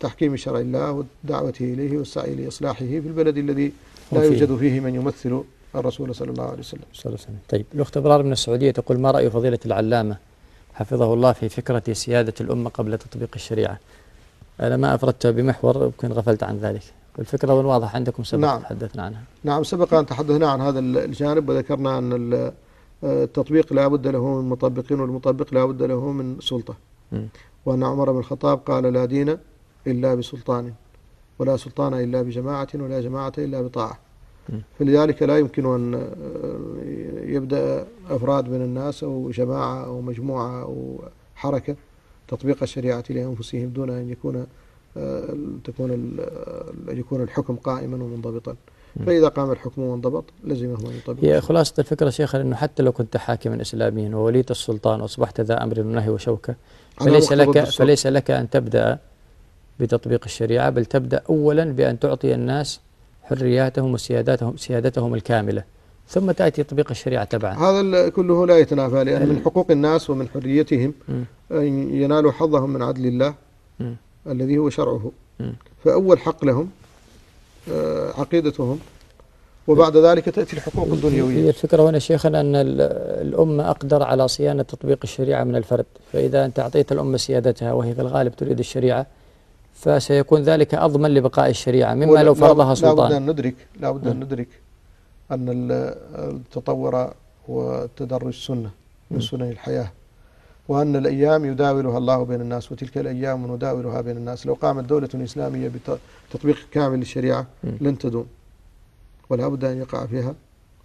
تحكيم شرع الله ودعوته إليه والسعي لإصلاحه في البلد الذي لا يوجد فيه من يمثل الرسول صلى الله عليه وسلم, صلى الله عليه وسلم. طيب الأخت أبرار من السعودية تقول ما رأي فضيلة العلامة حفظه الله في فكرة سيادة الأمة قبل تطبيق الشريعة؟ أنا ما أفردت بمحور يمكن غفلت عن ذلك. الفكرة والواضح عندكم سبق نعم. تحدثنا عنها. نعم سبق أن تحدثنا عن هذا الجانب وذكرنا أن آه، التطبيق لا بد له من مطبقين والمطبق لا بد له من سلطة. وأن عمر بن الخطاب قال لا دين إلا بسلطان ولا سلطان إلا بجماعة ولا جماعة إلا بطاعة. فلذلك لا يمكن أن آه، يبدأ أفراد من الناس أو جماعة أو مجموعة أو حركة تطبيق الشريعة لأنفسهم دون أن يكون آه، تكون آه، يكون الحكم قائما ومنضبطا. فإذا قام الحكم وانضبط لزمه أن يطبق. هي خلاصة الفكرة شيخنا انه حتى لو كنت حاكما اسلاميا ووليت السلطان وأصبحت ذا أمر ونهي وشوكة فليس لك فليس لك أن تبدأ بتطبيق الشريعة بل تبدأ اولا بأن تعطي الناس حرياتهم وسياداتهم سيادتهم الكاملة ثم تأتي تطبيق الشريعة تبعا. هذا كله لا يتنافى لأن من إيه. حقوق الناس ومن حريتهم أن ينالوا حظهم من عدل الله. الذي هو شرعه. فأول حق لهم آه، عقيدتهم. وبعد ذلك تأتي الحقوق الدنيوية. هي الفكرة هنا شيخنا أن الأمة أقدر على صيانة تطبيق الشريعة من الفرد. فإذا أنت أعطيت الأمة سيادتها وهي في الغالب تريد الشريعة فسيكون ذلك أضمن لبقاء الشريعة مما لو فرضها سلطان لابد أن ندرك لابد أن ندرك أن التطور وتدرج السنة من سنن الحياة. وأن الأيام يداولها الله بين الناس وتلك الأيام نداولها بين الناس. لو قامت دولة إسلامية بتطبيق كامل للشريعة لن تدوم. ولا بد أن يقع فيها.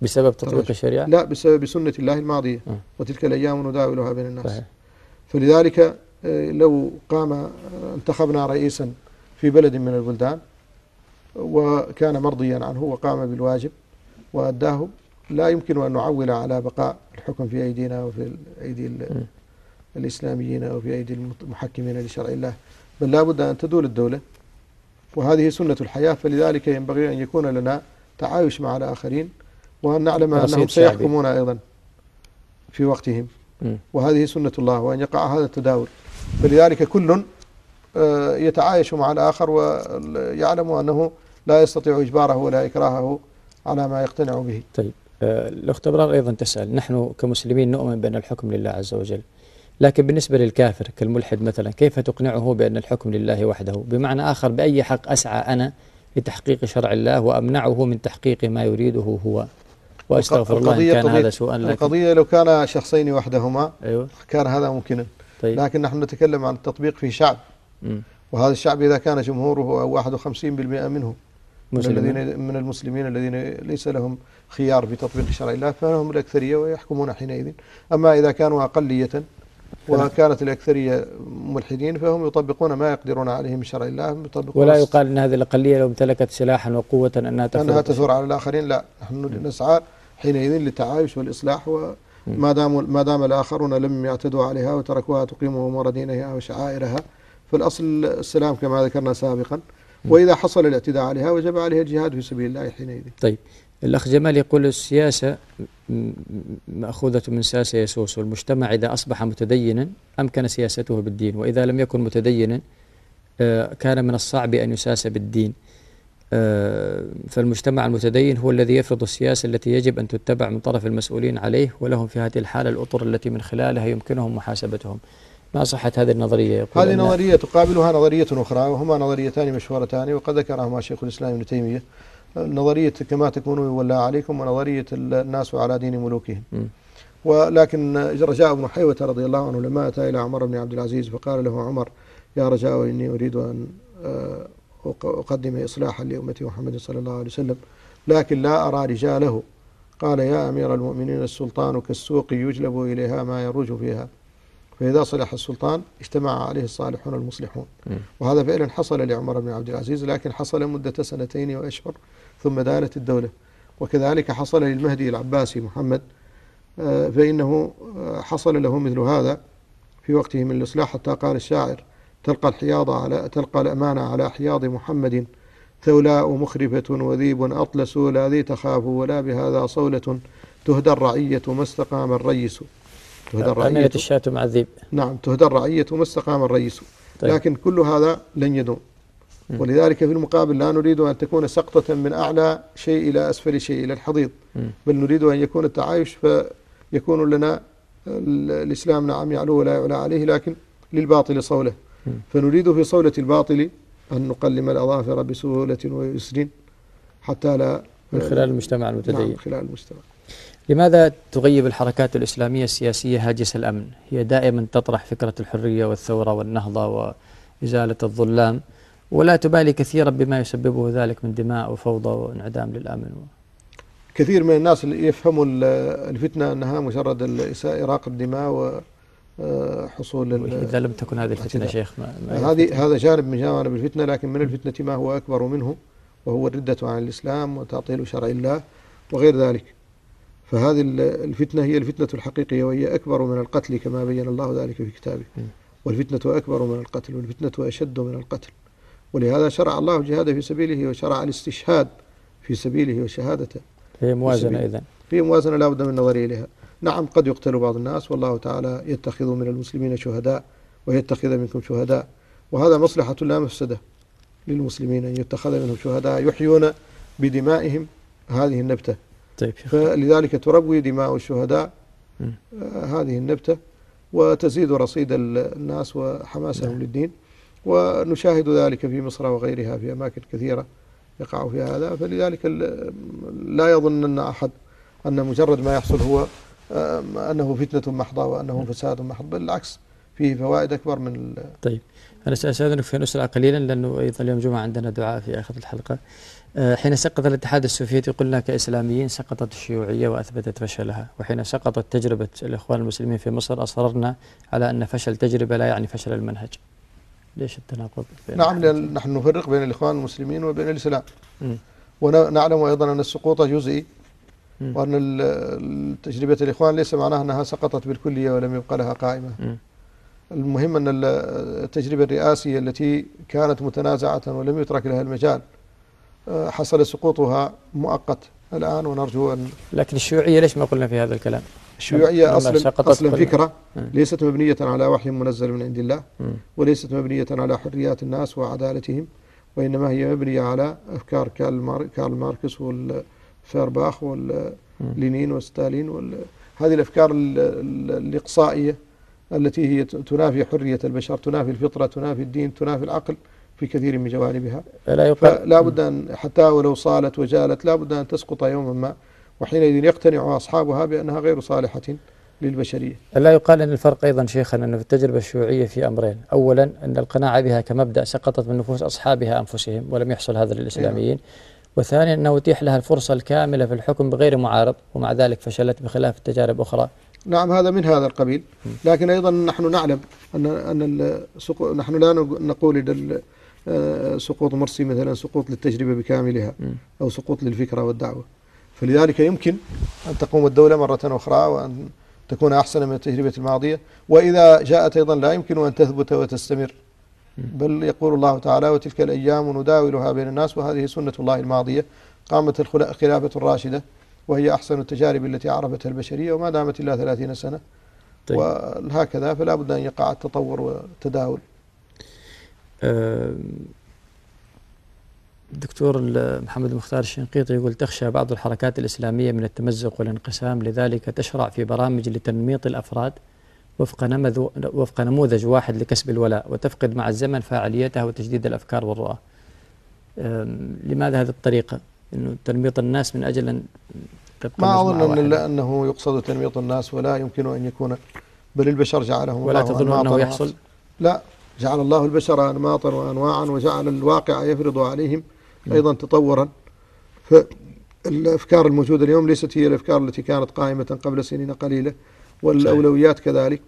بسبب تطبيق الشريعة؟ لا بسبب سنة الله الماضية. وتلك الأيام نداولها بين الناس. صحيح. فلذلك آه، لو قام آه، انتخبنا رئيسا في بلد من البلدان وكان مرضيا عنه وقام بالواجب وأداه لا يمكن أن نعول على بقاء الحكم في أيدينا وفي أيدي الإسلاميين أو في أيدي المحكمين لشرع الله بل لا بد أن تدول الدولة وهذه سنة الحياة فلذلك ينبغي أن يكون لنا تعايش مع الآخرين وأن نعلم أنهم سيحكمون أيضا في وقتهم. وهذه سنة الله وأن يقع هذا التداول. فلذلك كل آه، يتعايش مع الآخر ويعلم أنه لا يستطيع إجباره ولا إكراهه على ما يقتنع به. طيب آه، الأخت أبرار أيضا تسأل نحن كمسلمين نؤمن بأن الحكم لله عز وجل. لكن بالنسبة للكافر كالملحد مثلا كيف تقنعه بأن الحكم لله وحده؟ بمعنى آخر بأي حق أسعى أنا لتحقيق شرع الله وأمنعه من تحقيق ما يريده هو؟ وأستغفر الله إن كان هذا سوءا لكن القضية لو كان شخصين وحدهما أيوة. كان هذا ممكنا. طيب. لكن نحن نتكلم عن التطبيق في شعب. وهذا الشعب إذا كان جمهوره أو 51% منه مسلمين. من الذين من المسلمين الذين ليس لهم خيار في تطبيق شرع الله فهم الأكثرية ويحكمون حينئذ. أما إذا كانوا أقلية وكانت الأكثرية ملحدين فهم يطبقون ما يقدرون عليه من شرع الله يطبقون ولا يقال أن هذه الأقلية لو امتلكت سلاحا وقوة أنها تثور. أنها تثور على الآخرين لا. نحن نسعى حينئذ للتعايش والإصلاح وما دام ما دام الآخرون لم يعتدوا عليها وتركوها تقيم أمور دينها وشعائرها فالأصل السلام كما ذكرنا سابقا. وإذا حصل الاعتداء عليها وجب عليها الجهاد في سبيل الله حينئذ. طيب. الأخ جمال يقول السياسة مأخوذة من ساسة يسوس والمجتمع إذا أصبح متدينا أمكن سياسته بالدين وإذا لم يكن متدينا آه، كان من الصعب أن يساس بالدين. آه، فالمجتمع المتدين هو الذي يفرض السياسة التي يجب أن تتبع من طرف المسؤولين عليه ولهم في هذه الحالة الأطر التي من خلالها يمكنهم محاسبتهم. ما صحة هذه النظرية؟ يقول هذه نظرية تقابلها نظرية أخرى وهما نظريتان مشهورتان وقد ذكرهما شيخ الإسلام ابن تيمية. نظرية كما تكون يولى عليكم ونظرية الناس على دين ملوكهم. ولكن رجاء بن حيوة رضي الله عنه لما أتى إلى عمر بن عبد العزيز فقال له عمر يا رجاء إني أريد أن آه، أقدم إصلاحا لأمة محمد صلى الله عليه وسلم لكن لا أرى رجاله. قال يا أمير المؤمنين السلطان كالسوق يجلب إليها ما يروج فيها. فإذا صلح السلطان اجتمع عليه الصالحون المصلحون. وهذا فعلا حصل لعمر بن عبد العزيز لكن حصل مدة سنتين وأشهر ثم دانت الدولة. وكذلك حصل للمهدي العباسي محمد آه، فإنه آه، حصل له مثل هذا في وقته من الإصلاح. حتى قال الشاعر تلقى الحياضة على تلقى الأمانة على حياض محمد ثولاء مخرفة وذيب أطلس لا ذي تخاف ولا بهذا صولة تهدى الرعية ما استقام الريس. تهدى الرعية. الشاة مع الذيب. نعم تهدى الرعية ما استقام الريس. طيب. لكن كل هذا لن يدوم. ولذلك في المقابل لا نريد أن تكون سقطة من أعلى شيء إلى أسفل شيء إلى الحضيض بل نريد أن يكون التعايش فيكون لنا الإسلام نعم يعلو ولا يعلى عليه لكن للباطل صولة. فنريد في صولة الباطل أن نقلم الأظافر بسهولة ويسر حتى لا من خلال المجتمع نعم، المتدين. نعم خلال المجتمع. لماذا تغيب الحركات الإسلامية السياسية هاجس الأمن؟ هي دائما تطرح فكرة الحرية والثورة والنهضة وإزالة الظلام. ولا تبالي كثيرا بما يسببه ذلك من دماء وفوضى وانعدام للأمن و... كثير من الناس اللي يفهموا الفتنة أنها مجرد إراقة دماء وحصول آه، إذا لم تكن هذه الفتنة شيخ ما ما هذه هذا جانب من جوانب الفتنة لكن من الفتنة ما هو أكبر منه وهو الردة عن الإسلام وتعطيل شرع الله وغير ذلك. فهذه الفتنة هي الفتنة الحقيقية وهي أكبر من القتل كما بين الله ذلك في كتابه. والفتنة أكبر من القتل والفتنة أشد من القتل. ولهذا شرع الله الجهاد في سبيله وشرع الاستشهاد في سبيله وشهادته. في موازنة إذا في موازنة لا بد من النظر إليها. نعم قد يقتل بعض الناس والله تعالى يتخذ من المسلمين شهداء ويتخذ منكم شهداء وهذا مصلحة لا مفسدة للمسلمين أن يتخذ منهم شهداء يحيون بدمائهم. هذه النبتة. طيب. فلذلك تروي دماء الشهداء آه، هذه النبتة وتزيد رصيد الناس وحماسهم نعم. للدين. ونشاهد ذلك في مصر وغيرها في أماكن كثيرة يقع في هذا فلذلك لا يظن أن أحد أن مجرد ما يحصل هو أنه فتنة محضة وأنه فساد محض بل العكس فيه فوائد أكبر من طيب أنا سأستأذنك في نسرع قليلا لأنه أيضا اليوم جمعة عندنا دعاء في آخر الحلقة. آه، حين سقط الاتحاد السوفيتي قلنا كإسلاميين سقطت الشيوعية وأثبتت فشلها وحين سقطت تجربة الإخوان المسلمين في مصر أصررنا على أن فشل تجربة لا يعني فشل المنهج. ليش التناقض؟ نعم لأن نحن نفرق بين الإخوان المسلمين وبين الإسلام م. ونعلم أيضا أن السقوط جزئي م. وأن تجربة الإخوان ليس معناها أنها سقطت بالكلية ولم يبقى لها قائمة م. المهم أن التجربة الرئاسية التي كانت متنازعة ولم يترك لها المجال آه، حصل سقوطها مؤقت الآن ونرجو أن لكن الشيوعية ليش ما قلنا في هذا الكلام؟ الشيوعية أصلا, أصلا فكرة. ليست مبنية على وحي منزل من عند الله وليست مبنية على حريات الناس وعدالتهم وإنما هي مبنية على أفكار كارل ماركس والفيرباخ واللينين وستالين وال... هذه الأفكار الإقصائية التي هي تنافي حرية البشر تنافي الفطرة تنافي الدين تنافي العقل في كثير من جوانبها. لا بد أن حتى ولو صالت وجالت لا بد أن تسقط يوما ما وحينئذ يقتنع أصحابها بأنها غير صالحة للبشرية. لا يقال أن الفرق أيضا شيخنا أنه في التجربة الشيوعية في أمرين. أولا أن القناعة بها كمبدأ سقطت من نفوس أصحابها أنفسهم ولم يحصل هذا للإسلاميين. نعم. وثانيا أنه أتيح لها الفرصة الكاملة في الحكم بغير معارض ومع ذلك فشلت بخلاف التجارب الأخرى نعم هذا من هذا القبيل. لكن أيضا نحن نعلم أن أن نحن لا نقول إن آه، سقوط مرسي مثلا سقوط للتجربة بكاملها أو سقوط للفكرة والدعوة. فلذلك يمكن أن تقوم الدولة مرة أخرى وأن تكون أحسن من التجربة الماضية. وإذا جاءت أيضا لا يمكن أن تثبت وتستمر. بل يقول الله تعالى وتلك الأيام نداولها بين الناس وهذه سنة الله الماضية. قامت الخلافة الراشدة وهي أحسن التجارب التي عرفتها البشرية وما دامت إلا ثلاثين سنة. طيب. وهكذا فلا بد أن يقع التطور والتداول. أه الدكتور محمد مختار الشنقيطي يقول تخشى بعض الحركات الإسلامية من التمزق والانقسام لذلك تشرع في برامج لتنميط الأفراد وفق, نمذ وفق نموذج واحد لكسب الولاء وتفقد مع الزمن فاعليتها وتجديد الأفكار والرؤى. لماذا هذه الطريقة؟ أنه تنميط الناس من أجل أن تبقى ما أظن أن أنه يقصد تنميط الناس ولا يمكن أن يكون بل البشر جعلهم ولا تظن أنه يحصل؟ لا جعل الله البشر أنماطا وأنواعا وجعل الواقع يفرض عليهم أيضا تطورا. فالأفكار الموجودة اليوم ليست هي الأفكار التي كانت قائمة قبل سنين قليلة والأولويات كذلك.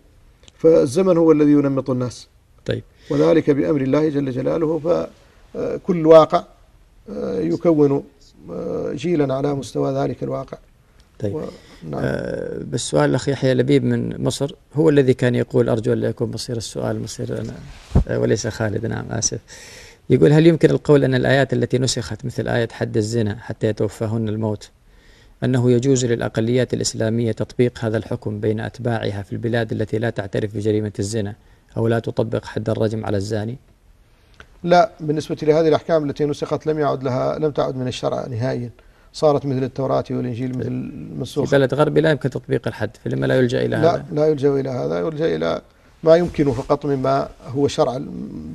فالزمن هو الذي ينمط الناس. طيب. وذلك بأمر الله جل جلاله. فكل واقع آه، يكون آه، جيلا على مستوى ذلك الواقع. طيب. و... نعم. آه بس سؤال الأخ يحيى لبيب من مصر. هو الذي كان يقول أرجو أن لا يكون مصير السؤال مصير أنا آه وليس خالد. نعم آسف. يقول هل يمكن القول أن الآيات التي نسخت مثل آية حد الزنا حتى يتوفاهن الموت؟ أنه يجوز للأقليات الإسلامية تطبيق هذا الحكم بين أتباعها في البلاد التي لا تعترف بجريمة الزنا أو لا تطبق حد الرجم على الزاني؟ لا بالنسبة لهذه الأحكام التي نسخت لم يعد لها لم تعد من الشرع نهائيا. صارت مثل التوراة والإنجيل مثل المنسوخ في بلد غربي لا يمكن تطبيق الحد فلما لا يلجأ إلى لا هذا؟ لا يلجأ إلى هذا يلجأ إلى ما يمكنه فقط مما هو شرعا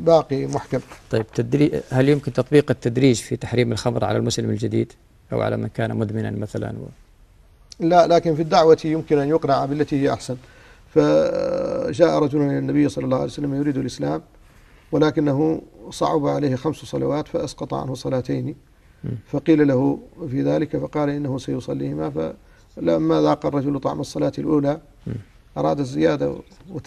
باقي محكم. طيب تدري هل يمكن تطبيق التدريج في تحريم الخمر على المسلم الجديد؟ أو على من كان مدمنا مثلا و... لا لكن في الدعوة يمكن أن يقنع بالتي هي أحسن. فجاء رجل إلى النبي صلى الله عليه وسلم يريد الإسلام ولكنه صعب عليه خمس صلوات فأسقط عنه صلاتين. فقيل له في ذلك فقال إنه سيصليهما. فلما ذاق الرجل طعم الصلاة الأولى أراد الزيادة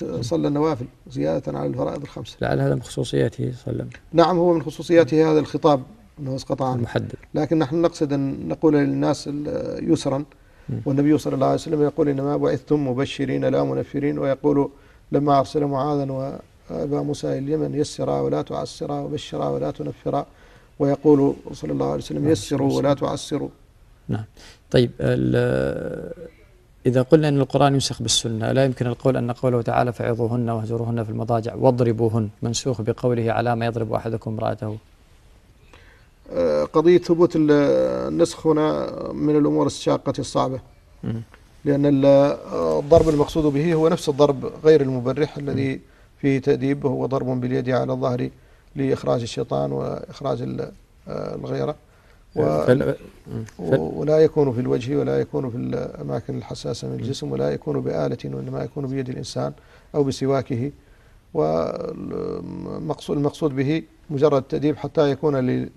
وصلى النوافل زيادة على الفرائض الخمسة. لعل هذا من خصوصياته صلى الله عليه وسلم. نعم هو من خصوصياته هذا الخطاب أنه اسقط عنه محدد لكن نحن نقصد أن نقول للناس يسرا. والنبي صلى الله عليه وسلم يقول إنما بعثتم مبشرين لا منفرين ويقول لما أرسل معاذا وأبا موسى اليمن يسرا ولا تعسرا وبشرا ولا تنفرا ويقول صلى الله عليه وسلم نعم، يسروا ولا نعم. تعسروا. نعم. طيب إذا قلنا أن القرآن ينسخ بالسنة لا يمكن القول أن قوله تعالى فعظوهن واهجروهن في المضاجع واضربوهن منسوخ بقوله على ما يضرب أحدكم امرأته. قضية ثبوت النسخ هنا من الأمور الشاقة الصعبة. لأن الضرب المقصود به هو نفس الضرب غير المبرح الذي فيه تأديب وهو ضرب باليد على الظهر لإخراج الشيطان وإخراج الغيرة. و فل... فل... ولا يكون في الوجه ولا يكون في الأماكن الحساسة من الجسم ولا يكون بآلة وإنما يكون بيد الإنسان أو بسواكه. والمقصود المقصود به مجرد تأديب حتى يكون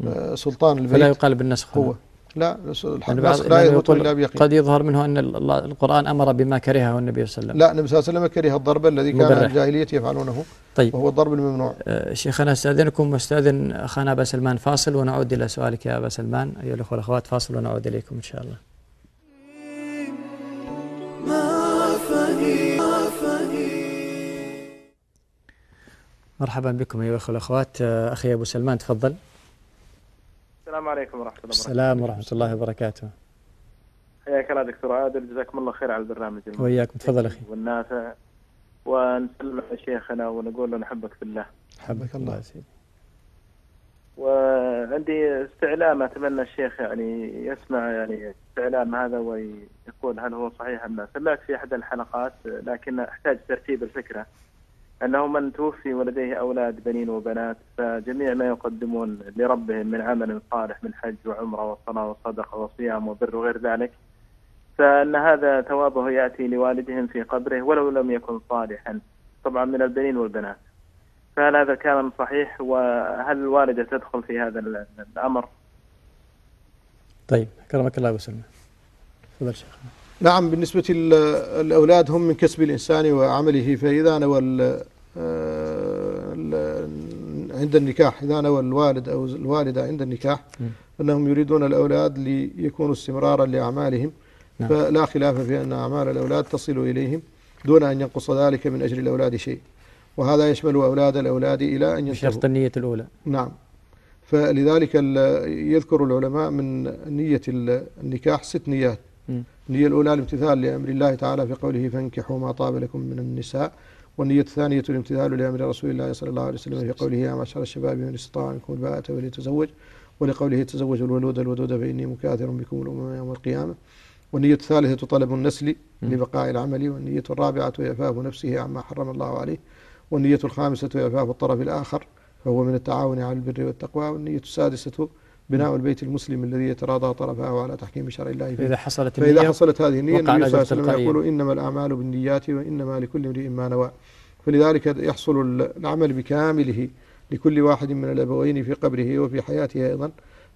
لسلطان البيت فلا يقال بالنسخ قوة لا رسول الحق لا يضبط إلا بيقين. قد يظهر منه أن القرآن أمر بما كرهه النبي صلى الله عليه وسلم. لا النبي صلى الله عليه وسلم كره الضرب الذي كان الجاهلية يفعلونه. طيب. وهو الضرب الممنوع. آه شيخنا أستأذنكم وأستأذن أخانا أبا سلمان فاصل ونعود إلى سؤالك يا أبا سلمان. أيها الأخوة والأخوات فاصل ونعود إليكم إن شاء الله. مرحبا بكم أيها الأخوة والأخوات. آه، أخي أبو سلمان تفضل. السلام عليكم ورحمة الله وبركاته. السلام ورحمة الله وبركاته. حياك الله دكتور عادل جزاكم الله خير على البرنامج وياكم تفضل أخي. والنافع. ونسلم على شيخنا ونقول له نحبك في الله. حبك الله يا سيدي. وعندي استعلام أتمنى الشيخ يعني يسمع يعني استعلام هذا ويقول هل هو صحيح أم لا. سمعت في أحد الحلقات لكن أحتاج ترتيب الفكرة. أنه من توفي ولديه أولاد بنين وبنات فجميع ما يقدمون لربهم من عمل صالح من حج وعمرة وصلاة وصدقة وصيام وبر وغير ذلك فأن هذا ثوابه يأتي لوالدهم في قبره ولو لم يكن صالحا طبعا من البنين والبنات. فهل هذا كلام صحيح؟ وهل الوالدة تدخل في هذا الأمر؟ طيب كرمك الله وسلم. تفضل شيخنا. نعم بالنسبة للأولاد هم من كسب الإنسان وعمله فإذا نوى عند النكاح إذا نوى الوالد أو الوالدة عند النكاح أنهم يريدون الأولاد ليكونوا استمرارا لأعمالهم. نعم. فلا خلاف في أن أعمال الأولاد تصل إليهم دون أن ينقص ذلك من أجل الأولاد شيء. وهذا يشمل أولاد الأولاد إلى أن ينتهوا. شرط النية الأولى. نعم. فلذلك يذكر العلماء من نية النكاح ست نيات. النية الأولى الامتثال لأمر الله تعالى في قوله فانكحوا ما طاب لكم من النساء والنية الثانية الامتثال لأمر رسول الله صلى الله عليه وسلم في قوله يا معشر الشباب من استطاع منكم الباءة فليتزوج ولقوله تزوجوا الولود الودود فإني مكاثر بكم الأمم يوم القيامة. والنية الثالثة طلب النسل لبقاء العمل والنية الرابعة إعفاف نفسه عما حرم الله عليه. والنية الخامسة إعفاف الطرف الآخر فهو من التعاون على البر والتقوى. والنية السادسة بناء البيت المسلم الذي يتراضى طلبها وعلى تحكيم شرع الله فيه. فإذا حصلت النية فإذا حصلت هذه النية النبي صلى الله عليه وسلم يقول إنما الأعمال بالنيات وإنما لكل امرئ ما نوى. فلذلك يحصل العمل بكامله لكل واحد من الأبوين في قبره وفي حياته أيضا.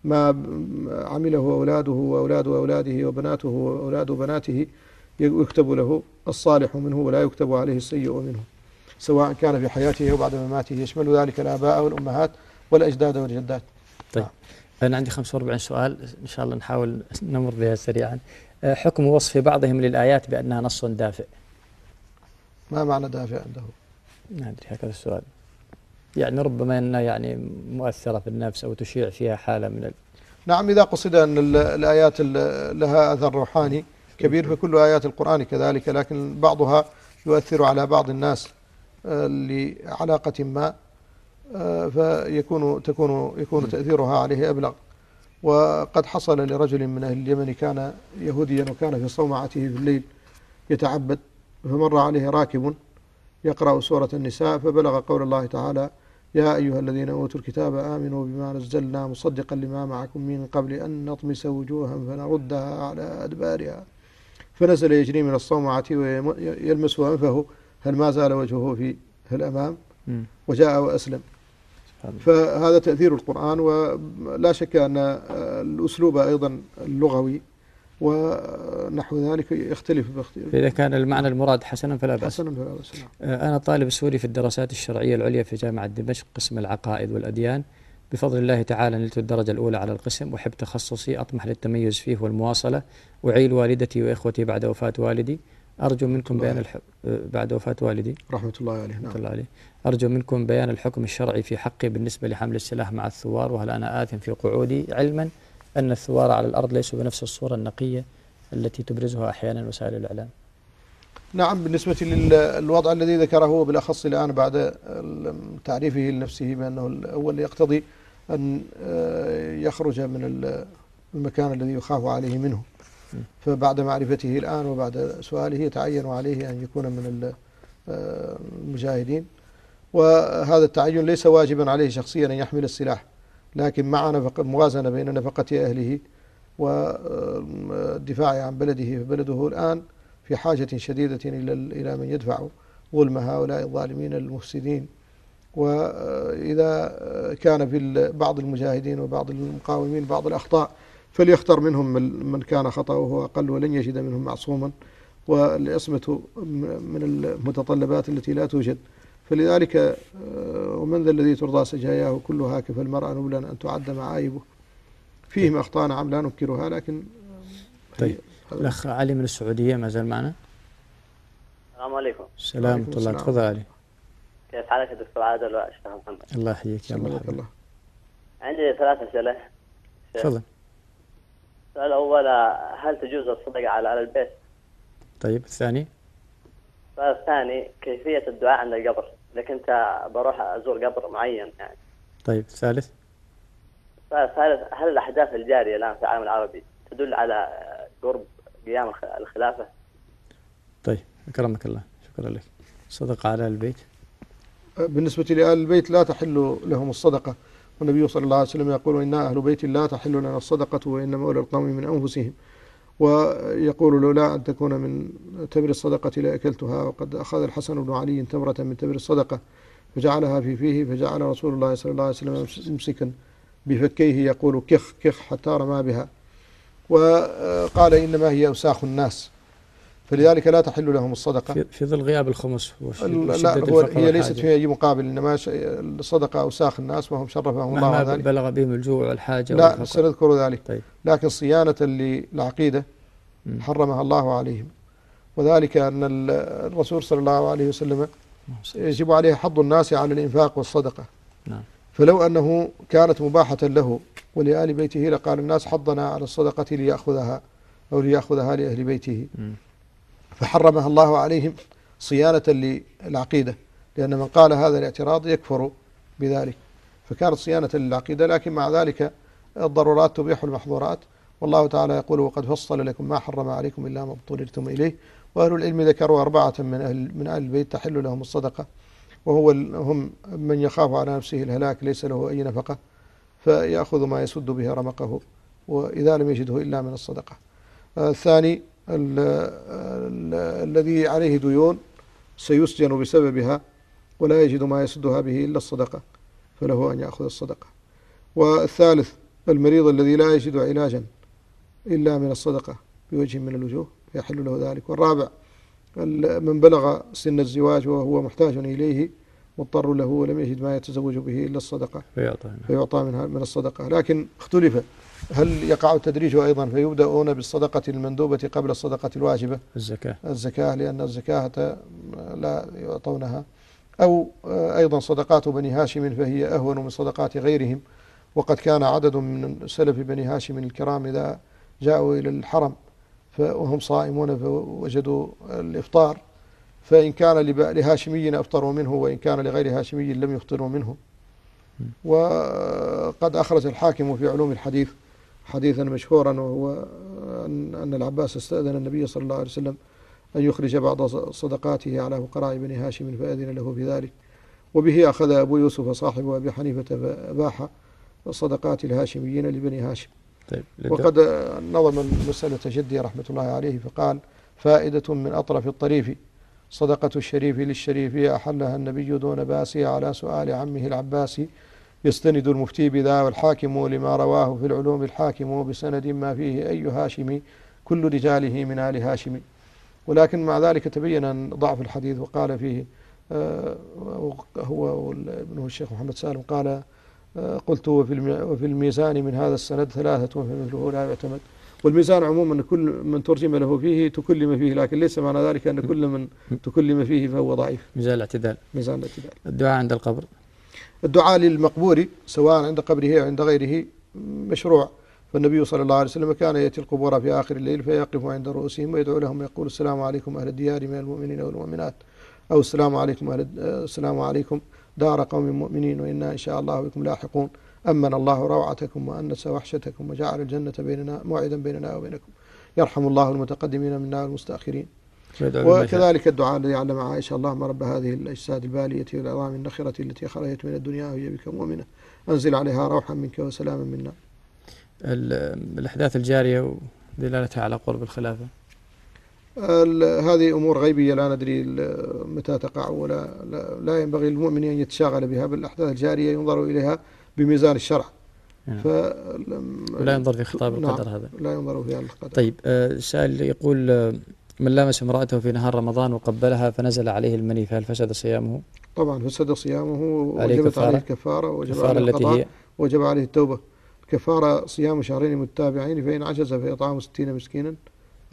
ما عمله أولاده وأولاد أولاده وبناته وأولاد بناته يكتب له الصالح منه ولا يكتب عليه السيء منه. سواء كان في حياته وبعد مماته يشمل ذلك الآباء والأمهات والأجداد والجدات. طيب. نعم. أنا عندي 45 سؤال إن شاء الله نحاول نمر بها سريعا. أه، حكم وصف بعضهم للآيات بأنها نص دافئ. ما معنى دافئ عنده؟ ما أدري هكذا السؤال. يعني ربما أنها يعني مؤثرة في النفس أو تشيع فيها حالة من ال... نعم إذا قصد أن الآيات لها أثر روحاني كبير فكل آيات القرآن كذلك لكن بعضها يؤثر على بعض الناس أه، لعلاقة ما فيكون تكون يكون تأثيرها عليه أبلغ. وقد حصل لرجل من أهل اليمن كان يهوديا وكان في صومعته في الليل يتعبد فمر عليه راكب يقرأ سورة النساء فبلغ قول الله تعالى يا أيها الذين أوتوا الكتاب آمنوا بما نزلنا مصدقا لما معكم من قبل أن نطمس وجوها فنردها على أدبارها. فنزل يجري من الصومعة ويلمس أنفه. هل ما زال وجهه في الأمام؟ وجاء وأسلم. فهذا تأثير القرآن ولا شك أن الأسلوب أيضا اللغوي ونحو ذلك يختلف باختلاف فإذا كان المعنى المراد حسنا فلا بأس. حسنا فلا بأس نعم. أه، أنا طالب سوري في الدراسات الشرعية العليا في جامعة دمشق قسم العقائد والأديان. بفضل الله تعالى نلت الدرجة الأولى على القسم وحب تخصصي أطمح للتميز فيه والمواصلة. أعيل والدتي وإخوتي بعد وفاة والدي. أرجو منكم بيان الحكم آه، بعد وفاة والدي. رحمة الله عليه نعم. الله عليه. أرجو منكم بيان الحكم الشرعي في حقي بالنسبة لحمل السلاح مع الثوار وهل أنا آثم في قعودي؟ علما أن الثوار على الأرض ليسوا بنفس الصورة النقية التي تبرزها أحيانا وسائل الإعلام. نعم بالنسبة للوضع الذي ذكره بالأخص الآن بعد تعريفه لنفسه بأنه الأول يقتضي أن آه، يخرج من المكان الذي يخاف عليه منه. نعم. فبعد معرفته الآن وبعد سؤاله يتعين عليه أن يكون من آه، المجاهدين. وهذا التعين ليس واجبا عليه شخصيا أن يحمل السلاح لكن مع موازنة بين نفقة أهله والدفاع آه، عن بلده فبلده الآن في حاجة شديدة إلى إلى من يدفع ظلم هؤلاء الظالمين المفسدين. وإذا آه، كان في بعض المجاهدين وبعض المقاومين بعض الأخطاء فليختر منهم من كان خطأه أقل ولن يجد منهم معصوما والعصمة من المتطلبات التي لا توجد. فلذلك آه، ومن ذا الذي ترضى سجاياه كلها كف المرأة نبلا أن تعد معايبه فيهم طيب. أخطاء نعم لا ننكرها لكن طيب. الأخ علي من السعودية ما زال معنا؟ السلام عليكم. السلام ورحمة الله تفضل علي. كيف حالك يا دكتور عادل؟ وأشتغل محمد. الله يحييك يا مرحبا الله. عندي ثلاث أسئلة. تفضل. السؤال الأول هل تجوز الصدقة على البيت؟ طيب الثاني؟ السؤال الثاني كيفية الدعاء عند القبر إذا كنت بروح أزور قبر معين يعني طيب الثالث؟ السؤال الثالث هل الأحداث الجارية الآن في العالم العربي تدل على قرب قيام الخلافة؟ طيب أكرمك الله شكرا لك صدقة على البيت بالنسبة لآل البيت لا تحل لهم الصدقة والنبي صلى الله عليه وسلم يقول إن أهل بيت الله تحل لنا الصدقة وإنما أولى القوم من أنفسهم. ويقول لولا أن تكون من تبر الصدقة لأكلتها وقد أخذ الحسن بن علي تمرة من تبر الصدقة فجعلها في فيه فجعل رسول الله صلى الله عليه وسلم ممسكا بفكيه يقول كخ كخ حتى رمى بها. وقال إنما هي أوساخ الناس. فلذلك لا تحل لهم الصدقة. في ظل غياب الخمس لا هو هي ليست في أي مقابل إنما الصدقة أوساخ الناس وهم شرفهم الله ذلك بلغ بهم الجوع والحاجة لا سنذكر ذلك. طيب. لكن صيانة للعقيدة حرمها الله عليهم. وذلك أن الرسول صلى الله عليه وسلم يجب عليه حض الناس على الإنفاق والصدقة. نعم. فلو أنه كانت مباحة له ولآل بيته لقال الناس حضنا على الصدقة ليأخذها أو ليأخذها لأهل بيته. م. فحرمها الله عليهم صيانة للعقيدة لأن من قال هذا الاعتراض يكفر بذلك. فكانت صيانة للعقيدة لكن مع ذلك الضرورات تبيح المحظورات. والله تعالى يقول وقد فصل لكم ما حرم عليكم إلا ما اضطررتم إليه. وأهل العلم ذكروا أربعة من أهل, من أهل البيت تحل لهم الصدقة وهو هم من يخاف على نفسه الهلاك ليس له أي نفقة فيأخذ ما يسد به رمقه وإذا لم يجده إلا من الصدقة. آه، الثاني الذي عليه ديون سيسجن بسببها ولا يجد ما يسدها به إلا الصدقة فله أن يأخذ الصدقة. والثالث المريض الذي لا يجد علاجا إلا من الصدقة بوجه من الوجوه يحل له ذلك. والرابع من بلغ سن الزواج وهو محتاج إليه مضطر له ولم يجد ما يتزوج به إلا الصدقة فيعطى منها من الصدقة. لكن اختلف هل يقع التدريج أيضا فيبدأون بالصدقة المندوبة قبل الصدقة الواجبة؟ الزكاة. الزكاة لأن الزكاة لا يعطونها. أو آه، أيضا صدقات بني هاشم فهي أهون من صدقات غيرهم. وقد كان عدد من سلف بني هاشم الكرام إذا جاءوا إلى الحرم وهم صائمون فوجدوا الإفطار. فإن كان لهاشمي أفطروا منه وإن كان لغير هاشمي لم يفطروا منه. وقد أخرج الحاكم في علوم الحديث حديثا مشهورا وهو أن العباس استأذن النبي صلى الله عليه وسلم أن يخرج بعض صدقاته على فقراء بن هاشم فأذن له بذلك. وبه أخذ أبو يوسف صاحب أبي حنيفة فأباح صدقات الهاشميين لبني هاشم. طيب وقد نظم المسألة جدي رحمة الله عليه فقال فائدة من أطرف الطريف صدقة الشريف للشريف أحلها النبي دون باسي على سؤال عمه العباسي يستند المفتي بذا والحاكم لما رواه في العلوم الحاكم بسند ما فيه أي هاشم كل رجاله من آل هاشم. ولكن مع ذلك تبين ضعف الحديث وقال فيه آه، هو ابنه الشيخ محمد سالم قال آه، قلت وفي الميزان من هذا السند ثلاثة فمثله لا يعتمد. والميزان عموما كل من ترجم له فيه تكلم فيه لكن ليس معنى ذلك أن كل من تكلم فيه فهو ضعيف. ميزان الاعتدال. ميزان الاعتدال. الدعاء عند القبر. الدعاء للمقبور سواء عند قبره أو عند غيره مشروع. فالنبي صلى الله عليه وسلم كان يأتي القبور في آخر الليل فيقف عند رؤوسهم ويدعو لهم ويقول السلام عليكم أهل الديار من المؤمنين والمؤمنات. أو السلام عليكم أهل السلام عليكم دار قوم مؤمنين وإنا إن شاء الله بكم لاحقون. أمن الله روعتكم وأنس وحشتكم وجعل الجنة بيننا موعدا بيننا وبينكم. يرحم الله المتقدمين منا والمستأخرين. وكذلك الدعاء الذي علم عائشة اللهم رب هذه الأجساد البالية والعظام النخرة التي خرجت من الدنيا وهي بك مؤمنة. أنزل عليها روحا منك وسلاما منا. الأحداث الجارية ودلالتها على قرب الخلافة. هذه أمور غيبية لا ندري متى تقع ولا لا, ينبغي للمؤمن أن يتشاغل بها بالأحداث الجارية ينظر إليها بميزان الشرع. نعم. ف... لا ينظر في خطاب نعم. القدر نعم هذا. لا ينظر في القدر. طيب آه، سأل يقول آه، من لامس امرأته في نهار رمضان وقبلها فنزل عليه المني فهل فسد صيامه؟ طبعا فسد صيامه وجبت عليه الكفارة وجب عليه القضاء وجب عليه التوبة. الكفارة صيام شهرين متابعين فإن عجز فإطعام ستين مسكينا.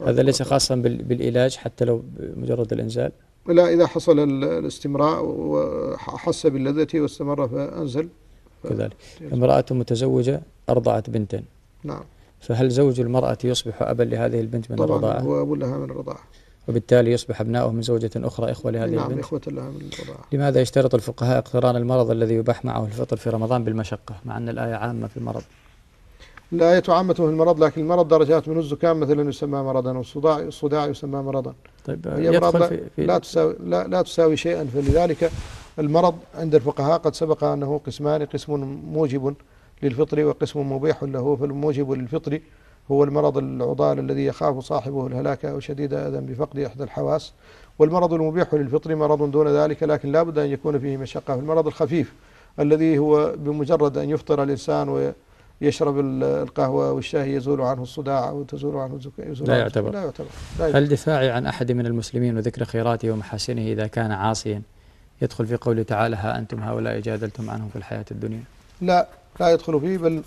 هذا ليس خاصا بالعلاج حتى لو مجرد الإنزال؟ لا إذا حصل الاستمراء وحس باللذة واستمر فأنزل. كذلك. امرأة متزوجة أرضعت بنتا. نعم. فهل زوج المرأة يصبح أبا لهذه البنت من الرضاعة؟ هو أب لها من الرضاعة وبالتالي يصبح أبناؤه من زوجة أخرى إخوة لهذه نعم البنت؟ إخوة لها من الرضاعة لماذا يشترط الفقهاء اقتران المرض الذي يباح معه الفطر في رمضان بالمشقة مع أن الآية عامة في المرض؟ الآية عامة في المرض لكن المرض درجات من الزكام مثلا يسمى مرضا والصداع الصداع يسمى مرضا طيب هي مرض لا, تساوي لا, لا تساوي شيئا فلذلك المرض عند الفقهاء قد سبق أنه قسمان قسم موجب للفطر وقسم مبيح له فالموجب للفطر هو المرض العضال الذي يخاف صاحبه الهلاك أو شديد أذى بفقد إحدى الحواس. والمرض المبيح للفطر مرض دون ذلك لكن لا بد أن يكون فيه مشقة. في المرض الخفيف الذي هو بمجرد أن يفطر الإنسان ويشرب القهوة والشاهي يزول عنه الصداع أو تزول عنه يزول لا, عنه يعتبر. لا يعتبر. لا يعتبر. هل دفاعي عن أحد من المسلمين وذكر خيراته ومحاسنه إذا كان عاصيا. يدخل في قوله تعالى ها أنتم هؤلاء جادلتم عنهم في الحياة الدنيا. لا. لا يدخل فيه بل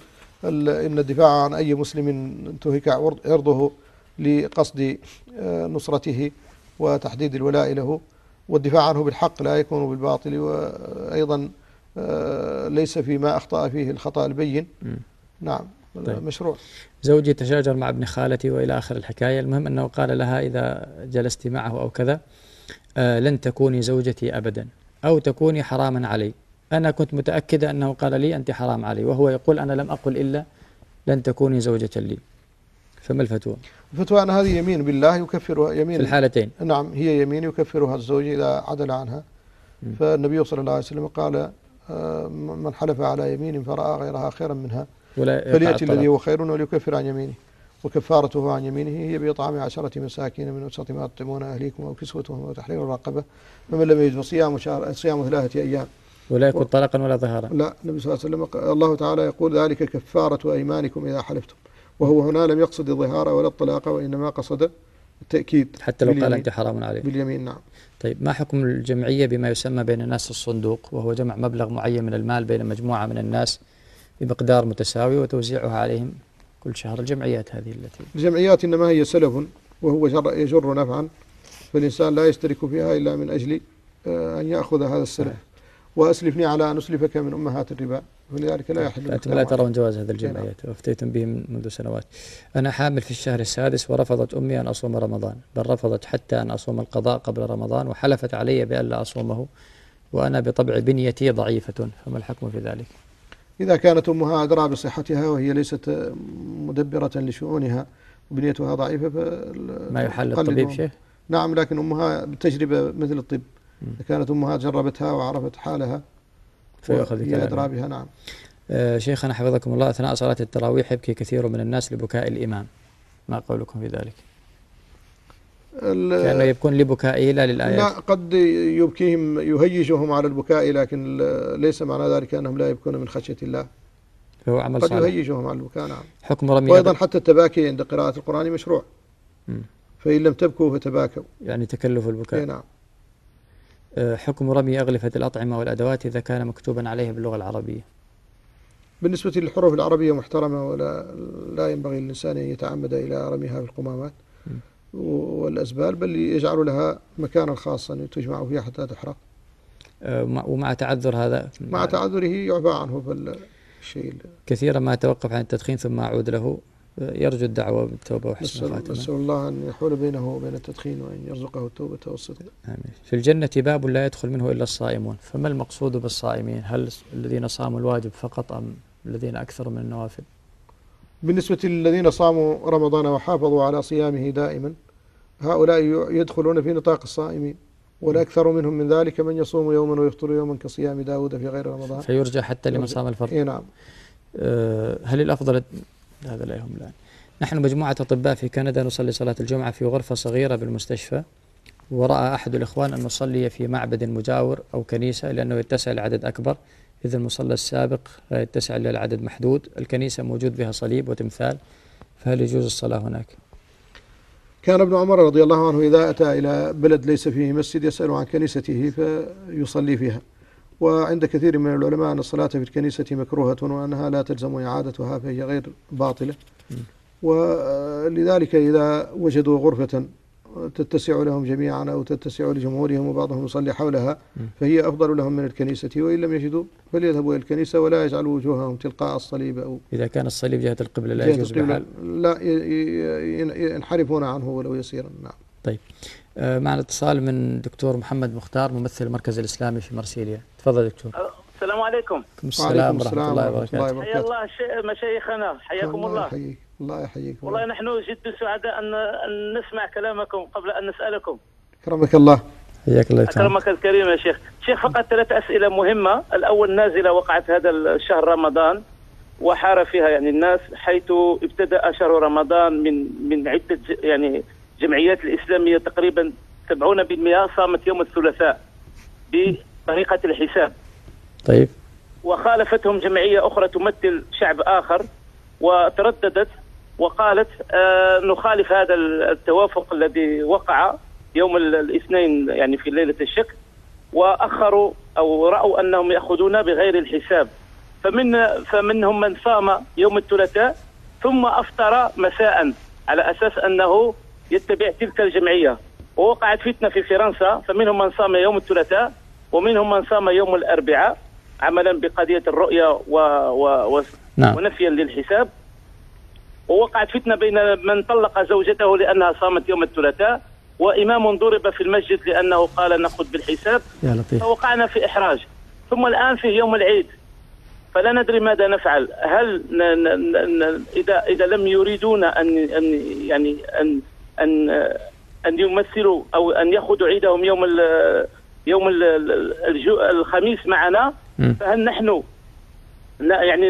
إن الدفاع عن أي مسلم انتهك عرضه لقصد آه، نصرته وتحديد الولاء له. والدفاع عنه بالحق لا يكون بالباطل وأيضا آه، ليس فيما أخطأ فيه الخطأ البين. نعم طيب. مشروع. زوجي تشاجر مع ابن خالتي وإلى آخر الحكاية. المهم أنه قال لها إذا جلست معه أو كذا آه، لن تكوني زوجتي أبدا أو تكوني حراما علي. أنا كنت متأكدة أنه قال لي أنت حرام علي وهو يقول أنا لم أقل إلا لن تكوني زوجة لي. فما الفتوى؟ الفتوى أن هذه يمين بالله يكفرها يمين. في الحالتين. نعم هي يمين يكفرها الزوج إذا عدل عنها. فالنبي صلى الله عليه وسلم قال آه، من حلف على يمين فرأى غيرها خيرا منها. فليأتي الذي هو خير وليكفر عن يمينه. وكفارته عن يمينه هي بإطعام عشرة مساكين من أسرة ما تطعمون أهليكم أو كسوتهم أو تحرير الرقبة. فمن لم يجد صيام شهر صيام ثلاثة أيام. ولا يكون طلاقا ولا ظهارا لا النبي صلى الله عليه وسلم الله تعالى يقول ذلك كفارة أيمانكم إذا حلفتم. وهو هنا لم يقصد الظهار ولا الطلاق وإنما قصد التأكيد حتى لو قال أنت حرام عليه باليمين نعم. طيب ما حكم الجمعية بما يسمى بين الناس الصندوق؟ وهو جمع مبلغ معين من المال بين مجموعة من الناس بمقدار متساوي وتوزيعها عليهم كل شهر. الجمعيات هذه التي الجمعيات إنما هي سلف وهو يجر نفعا فالإنسان لا يشترك فيها إلا من أجل آه، أن يأخذ هذا السلف. وأسلفني على أن أسلفك من أمهات الربا ولذلك لا يحل أنتم لا ترون جواز هذا الجمعيات نعم. وافتيتم به منذ سنوات. أنا حامل في الشهر السادس ورفضت أمي أن أصوم رمضان بل رفضت حتى أن أصوم القضاء قبل رمضان وحلفت علي بألا أصومه وأنا بطبع بنيتي ضعيفة فما الحكم في ذلك؟ إذا كانت أمها أدرى بصحتها وهي ليست مدبرة لشؤونها وبنيتها ضعيفة ما يحل الطبيب شيء؟ نعم لكن أمها بتجربة مثل الطب. إذا كانت أمها جربتها وعرفت حالها فيأخذ يدرى بها نعم. آه، شيخنا حفظكم الله أثناء صلاة التراويح يبكي كثير من الناس لبكاء الإمام. ما قولكم في ذلك؟ كانوا يبكون لبكائه لا للآيات. لا قد يبكيهم يهيجهم على البكاء لكن ليس معنى ذلك أنهم لا يبكون من خشية الله. فهو عمل قد صالح. قد يهيجهم على البكاء نعم. حكم رمي وأيضا حتى التباكي عند قراءة القرآن مشروع. م. فإن لم تبكوا فتباكوا. يعني تكلف البكاء. نعم. آه، حكم رمي أغلفة الأطعمة والأدوات إذا كان مكتوبا عليها باللغة العربية. بالنسبة للحروف العربية محترمة ولا لا ينبغي للإنسان أن يتعمد إلى رميها في القمامات والأزبال بل يجعل لها مكانا خاصا تجمع فيها حتى تحرق. آه، ومع تعذر هذا مع تعذره يعفى عنه الشيء كثيرا ما توقف عن التدخين ثم أعود له. يرجو الدعوة بالتوبة وحسن الخاتمة. نسأل الله أن يحول بينه وبين التدخين وأن يرزقه التوبة والصدق. آمين. في الجنة باب لا يدخل منه إلا الصائمون. فما المقصود بالصائمين؟ هل الذين صاموا الواجب فقط أم الذين أكثر من النوافل؟ بالنسبة للذين صاموا رمضان وحافظوا على صيامه دائما هؤلاء يدخلون في نطاق الصائمين والأكثر منهم من ذلك من يصوم يوما ويفطر يوما كصيام داود في غير رمضان. فيرجى حتى لمن صام الفرض نعم. آه، هل الأفضل هذا لا يهم نحن مجموعة أطباء في كندا نصلي صلاة الجمعة في غرفة صغيرة بالمستشفى ورأى أحد الإخوان أن نصلي في معبد مجاور أو كنيسة لأنه يتسع لعدد أكبر إذا المصلى السابق لا يتسع إلا لعدد محدود. الكنيسة موجود بها صليب وتمثال فهل يجوز الصلاة هناك؟ كان ابن عمر رضي الله عنه إذا أتى إلى بلد ليس فيه مسجد يسأل عن كنيسته فيصلي فيها. وعند كثير من العلماء أن الصلاة في الكنيسة مكروهة وأنها لا تلزم إعادتها فهي غير باطلة. ولذلك إذا وجدوا غرفة تتسع لهم جميعا أو تتسع لجمهورهم وبعضهم يصلي حولها فهي أفضل لهم من الكنيسة. وإن لم يجدوا فليذهبوا إلى الكنيسة ولا يجعلوا وجوههم تلقاء الصليب أو إذا كان الصليب جهة القبلة لا يجوز بحال. لا ينحرفون عنه ولو يسيرا. نعم. طيب. آه، معنا اتصال من دكتور محمد مختار ممثل المركز الإسلامي في مرسيليا تفضل يا دكتور. السلام عليكم. السلام ورحمة الله وبركاته. حيا الله مشايخنا حياكم الله الله. يحييك والله نحن جد سعداء ان نسمع كلامكم قبل أن نسألكم. أكرمك الله. حياك الله أكرمك الكريم يا شيخ. شيخ فقط ثلاث أسئلة مهمة. الأول نازلة وقعت هذا الشهر رمضان وحار فيها يعني الناس حيث ابتدأ شهر رمضان من من عدة يعني جمعيات الإسلامية تقريبا 70% صامت يوم الثلاثاء طريقة الحساب. طيب. وخالفتهم جمعية أخرى تمثل شعب آخر وترددت وقالت آه، نخالف هذا التوافق الذي وقع يوم الاثنين يعني في ليلة الشك وأخروا أو رأوا أنهم يأخذون بغير الحساب. فمن فمنهم من صام يوم الثلاثاء ثم أفطر مساء على أساس أنه يتبع تلك الجمعية. ووقعت فتنة في فرنسا فمنهم من صام يوم الثلاثاء ومنهم من صام يوم الأربعاء عملا بقضية الرؤية و... و... و... نعم. ونفيا للحساب. ووقعت فتنة بين من طلق زوجته لأنها صامت يوم الثلاثاء وإمام ضرب في المسجد لأنه قال نأخذ بالحساب. يا لطيف. فوقعنا في إحراج. ثم الآن في يوم العيد. فلا ندري ماذا نفعل. هل ن... ن... ن... إذا إذا لم يريدون أن أن يعني أن أن أن يمثلوا أو أن يأخذوا عيدهم يوم يوم الخميس معنا فهل نحن يعني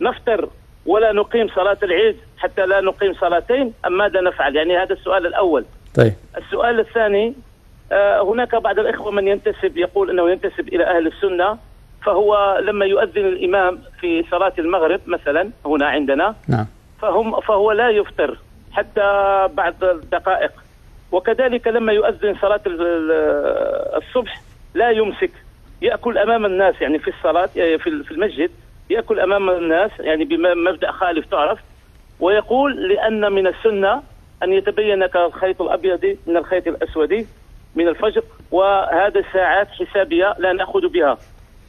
نفطر ولا نقيم صلاة العيد حتى لا نقيم صلاتين؟ أم ماذا نفعل؟ يعني هذا السؤال الأول. طيب. السؤال الثاني آه، هناك بعض الإخوة من ينتسب يقول أنه ينتسب إلى أهل السنة فهو لما يؤذن الإمام في صلاة المغرب مثلا هنا عندنا نعم. فهم فهو لا يفطر حتى بعد دقائق وكذلك لما يؤذن صلاة الصبح لا يمسك يأكل أمام الناس يعني في الصلاة يعني في المسجد يأكل أمام الناس يعني بمبدأ خالف تعرف ويقول لأن من السنة أن يتبين الخيط الأبيض من الخيط الأسود من الفجر وهذا ساعات حسابية لا نأخذ بها.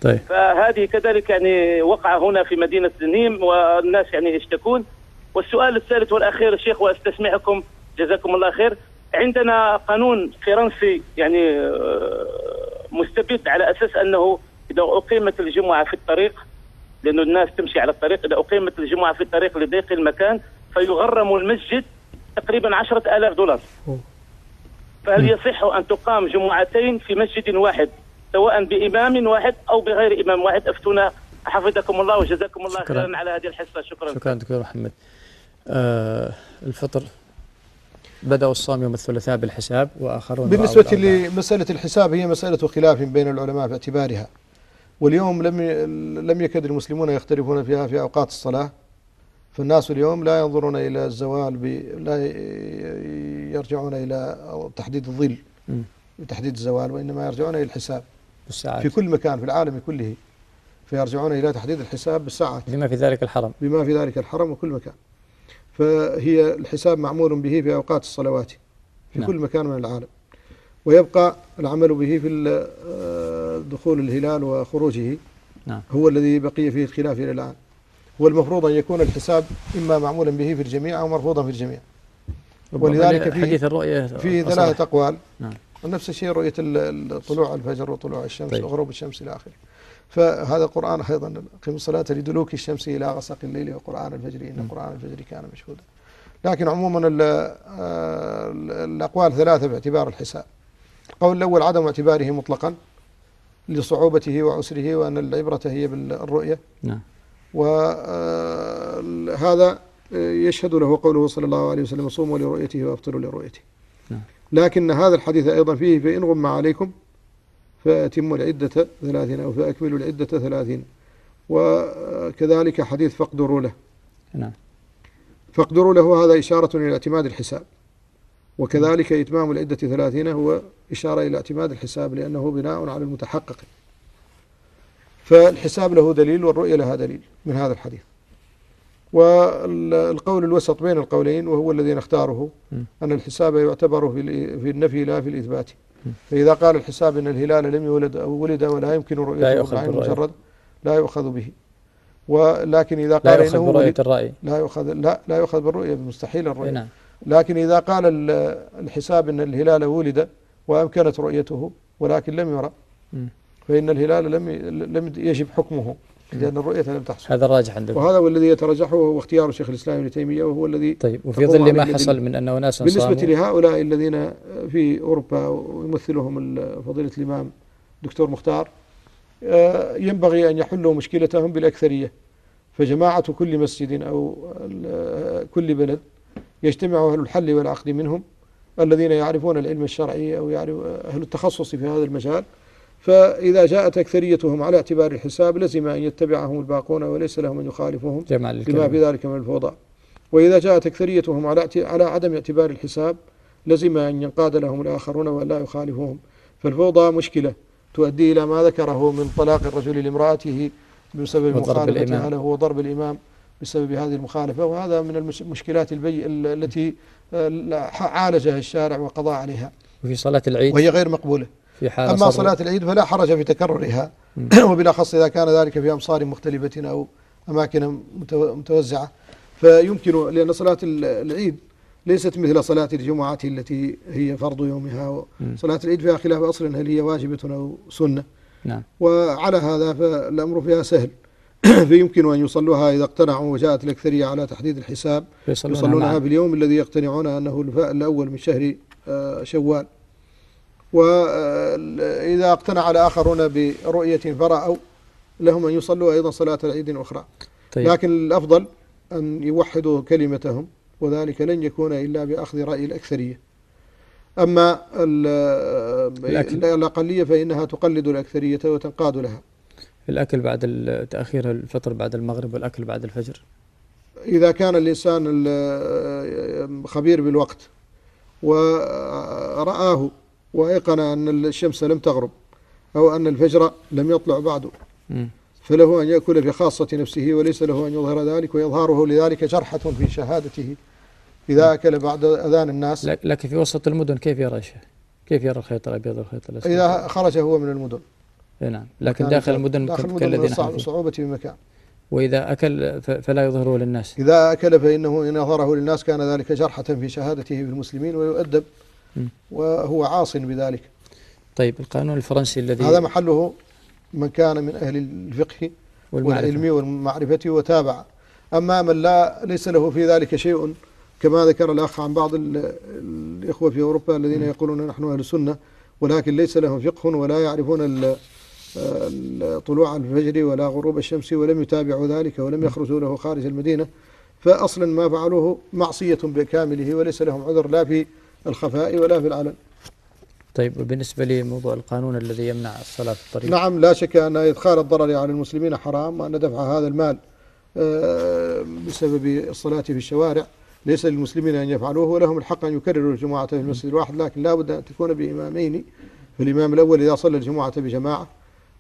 طيب. فهذه كذلك يعني وقع هنا في مدينة نيم والناس يعني يشتكون. والسؤال الثالث والأخير شيخ وأستسمعكم جزاكم الله خير. عندنا قانون فرنسي يعني آه، مستبد على أساس أنه إذا أقيمت الجمعة في الطريق لأنه الناس تمشي على الطريق إذا أقيمت الجمعة في الطريق لضيق المكان فيغرم المسجد تقريبا 10000 دولار. فهل يصح أن تقام جمعتين في مسجد واحد سواء بإمام واحد أو بغير إمام واحد؟ أفتونا. حفظكم الله وجزاكم الله خيرا على هذه الحصة. شكرا. شكرا دكتور محمد. آه الفطر. بدأوا الصوم يوم الثلاثاء بالحساب وآخرون بالنسبة لمسألة الحساب هي مسألة خلاف بين العلماء في اعتبارها. واليوم لم لم يكد المسلمون يختلفون فيها في أوقات الصلاة. فالناس اليوم لا ينظرون إلى الزوال ب... لا يرجعون إلى تحديد الظل تحديد الزوال وإنما يرجعون إلى الحساب. بالساعات. في كل مكان في العالم كله. فيرجعون إلى تحديد الحساب بالساعات. بما في ذلك الحرم. بما في ذلك الحرم وكل مكان. فهي الحساب معمول به في أوقات الصلوات في نعم. كل مكان من العالم ويبقى العمل به في دخول الهلال وخروجه نعم. هو الذي بقي فيه الخلاف إلى الآن هو المفروض أن يكون الحساب إما معمولا به في الجميع أو مرفوضا في الجميع ولذلك في حديث الرؤية في ثلاثة أقوال نعم. نفس الشيء رؤية طلوع الفجر وطلوع الشمس طيب. وغروب الشمس إلى آخره فهذا القرآن أيضا قم الصلاة لدلوك الشمس إلى غسق الليل وقرآن الفجر إن قرآن الفجر كان مشهودا. لكن عموما آه، الأقوال ثلاثة باعتبار الحساب. القول الأول عدم اعتباره مطلقا لصعوبته وعسره وأن العبرة هي بالرؤية. نعم. وهذا آه، يشهد له قوله صلى الله عليه وسلم صوموا لرؤيته وأفطروا لرؤيته. نعم. لكن هذا الحديث أيضا فيه فإن غم عليكم فأتموا العدة ثلاثين أو فأكملوا العدة ثلاثين. وكذلك حديث فاقدروا له نعم. فاقدروا له هذا إشارة إلى اعتماد الحساب. وكذلك إتمام العدة ثلاثين هو إشارة إلى اعتماد الحساب لأنه بناء على المتحقق. فالحساب له دليل والرؤية لها دليل من هذا الحديث. والقول الوسط بين القولين وهو الذي نختاره أن الحساب يعتبر في النفي لا في الإثبات. فإذا قال الحساب أن الهلال لم يولد أو ولد ولا يمكن رؤيته بالعين مجرد لا يؤخذ به. ولكن إذا قال لا يؤخذ برؤية الرأي. لا يؤخذ لا لا يؤخذ بالرؤية مستحيل الرؤية. نعم. لكن إذا قال الحساب أن الهلال ولد وأمكنت رؤيته ولكن لم يرى فإن الهلال لم لم يجب حكمه. لأن الرؤية لم تحصل. هذا الراجح عندكم وهذا هو الذي يترجحه اختيار شيخ الإسلام ابن تيمية وهو الذي طيب وفي ظل ما حصل من أنه ناس بالنسبة صاموا. لهؤلاء الذين في أوروبا ويمثلهم فضيلة الإمام دكتور مختار آه، ينبغي أن يحلوا مشكلتهم بالأكثرية. فجماعة كل مسجد أو آه، كل بلد يجتمع أهل الحل والعقد منهم الذين يعرفون العلم الشرعي أو يعرف أهل التخصص في هذا المجال فإذا جاءت أكثريتهم على اعتبار الحساب لزم أن يتبعهم الباقون وليس لهم أن يخالفهم لما في ذلك من الفوضى. وإذا جاءت أكثريتهم على على عدم اعتبار الحساب لزم أن ينقاد لهم الآخرون ولا يخالفهم. فالفوضى مشكلة تؤدي إلى ما ذكره من طلاق الرجل لامرأته بسبب مخالفتها له وضرب الإمام بسبب هذه المخالفة. وهذا من المشكلات البي... التي آه، عالجها الشارع وقضى عليها. وفي صلاة العيد. وهي غير مقبولة. في حال أما صلاة العيد فلا حرج في تكررها. وبالأخص إذا كان ذلك في أمصار مختلفة أو أماكن متوزعة. فيمكن لأن صلاة العيد ليست مثل صلاة الجمعة التي هي فرض يومها. صلاة العيد فيها خلاف أصل هل هي واجبة أو سنة. نعم. وعلى هذا فالأمر فيها سهل. فيمكن أن يصلوها إذا اقتنعوا وجاءت الأكثرية على تحديد الحساب. يصلونها نعم. باليوم الذي يقتنعون أنه الأول من شهر آه، شوال. وإذا اقتنع الآخرون برؤية فرأوا لهم أن يصلوا أيضا صلاة العيد أخرى. طيب. لكن الأفضل أن يوحدوا كلمتهم وذلك لن يكون إلا بأخذ رأي الأكثرية. أما الأقلية فإنها تقلد الأكثرية وتنقاد لها. الأكل بعد تأخير الفطر بعد المغرب والأكل بعد الفجر؟ إذا كان الإنسان خبير بالوقت ورآه وأيقن أن الشمس لم تغرب أو أن الفجر لم يطلع بعد. فله أن يأكل في خاصة نفسه وليس له أن يظهر ذلك ويظهره لذلك جرحة في شهادته. إذا أكل بعد أذان الناس. لكن في وسط المدن كيف يرى الشيخ؟ كيف يرى الخيط الأبيض والخيط الأسود؟ إذا خرج هو من المدن. نعم. لكن داخل المدن داخل المدن صعب صعوبة بمكان وإذا أكل فلا يظهره للناس. إذا أكل فإنه إن أظهره للناس كان ذلك جرحة في شهادته بالمسلمين ويؤدب. وهو عاص بذلك. طيب القانون الفرنسي الذي هذا محله من كان من أهل الفقه والمعرفة. والعلم والمعرفة وتابع. أما من لا ليس له في ذلك شيء كما ذكر الأخ عن بعض الإخوة في أوروبا الذين يقولون نحن أهل السنة ولكن ليس لهم فقه ولا يعرفون طلوع الفجر ولا غروب الشمس ولم يتابعوا ذلك ولم يخرجوا له خارج المدينة. فأصلا ما فعلوه معصية بكامله وليس لهم عذر لا في الخفاء ولا في العلن. طيب وبالنسبة لموضوع القانون الذي يمنع الصلاة في الطريق. نعم لا شك أن إدخال الضرر عن المسلمين حرام وأن دفع هذا المال آه، بسبب الصلاة في الشوارع. ليس للمسلمين أن يفعلوه ولهم الحق أن يكرروا الجماعة في المسجد الواحد لكن لا بد أن تكون بإمامين. فالإمام الأول إذا صلى الجماعة بجماعة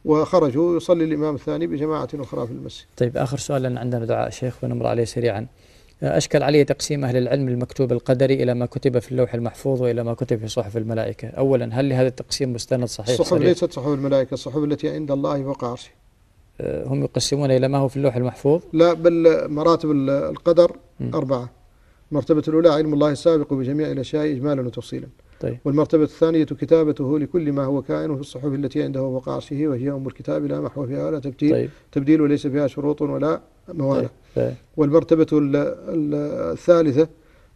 وخرجوا يصلي الإمام الثاني بجماعة أخرى في المسجد. طيب آخر سؤال لأن عندنا دعاء شيخ ونمر عليه سريعا. أشكل عليه تقسيم أهل العلم المكتوب القدري إلى ما كتب في اللوح المحفوظ وإلى ما كتب في صحف الملائكة. أولا هل لهذا التقسيم مستند صحيح؟ الصحف ليست صحف الملائكة الصحف التي عند الله فوق عرشه أه، هم يقسمون إلى ما هو في اللوح المحفوظ؟ لا بل مراتب القدر م. أربعة. المرتبة الأولى علم الله السابق بجميع الأشياء إجمالا وتفصيلا. طيب. والمرتبة الثانية كتابته لكل ما هو كائن في الصحف التي عنده وقع عرشه وهي أم الكتاب لا محو فيها ولا تبديل. طيب. تبديل وليس فيها شروط ولا موانع. طيب. والمرتبة الثالثة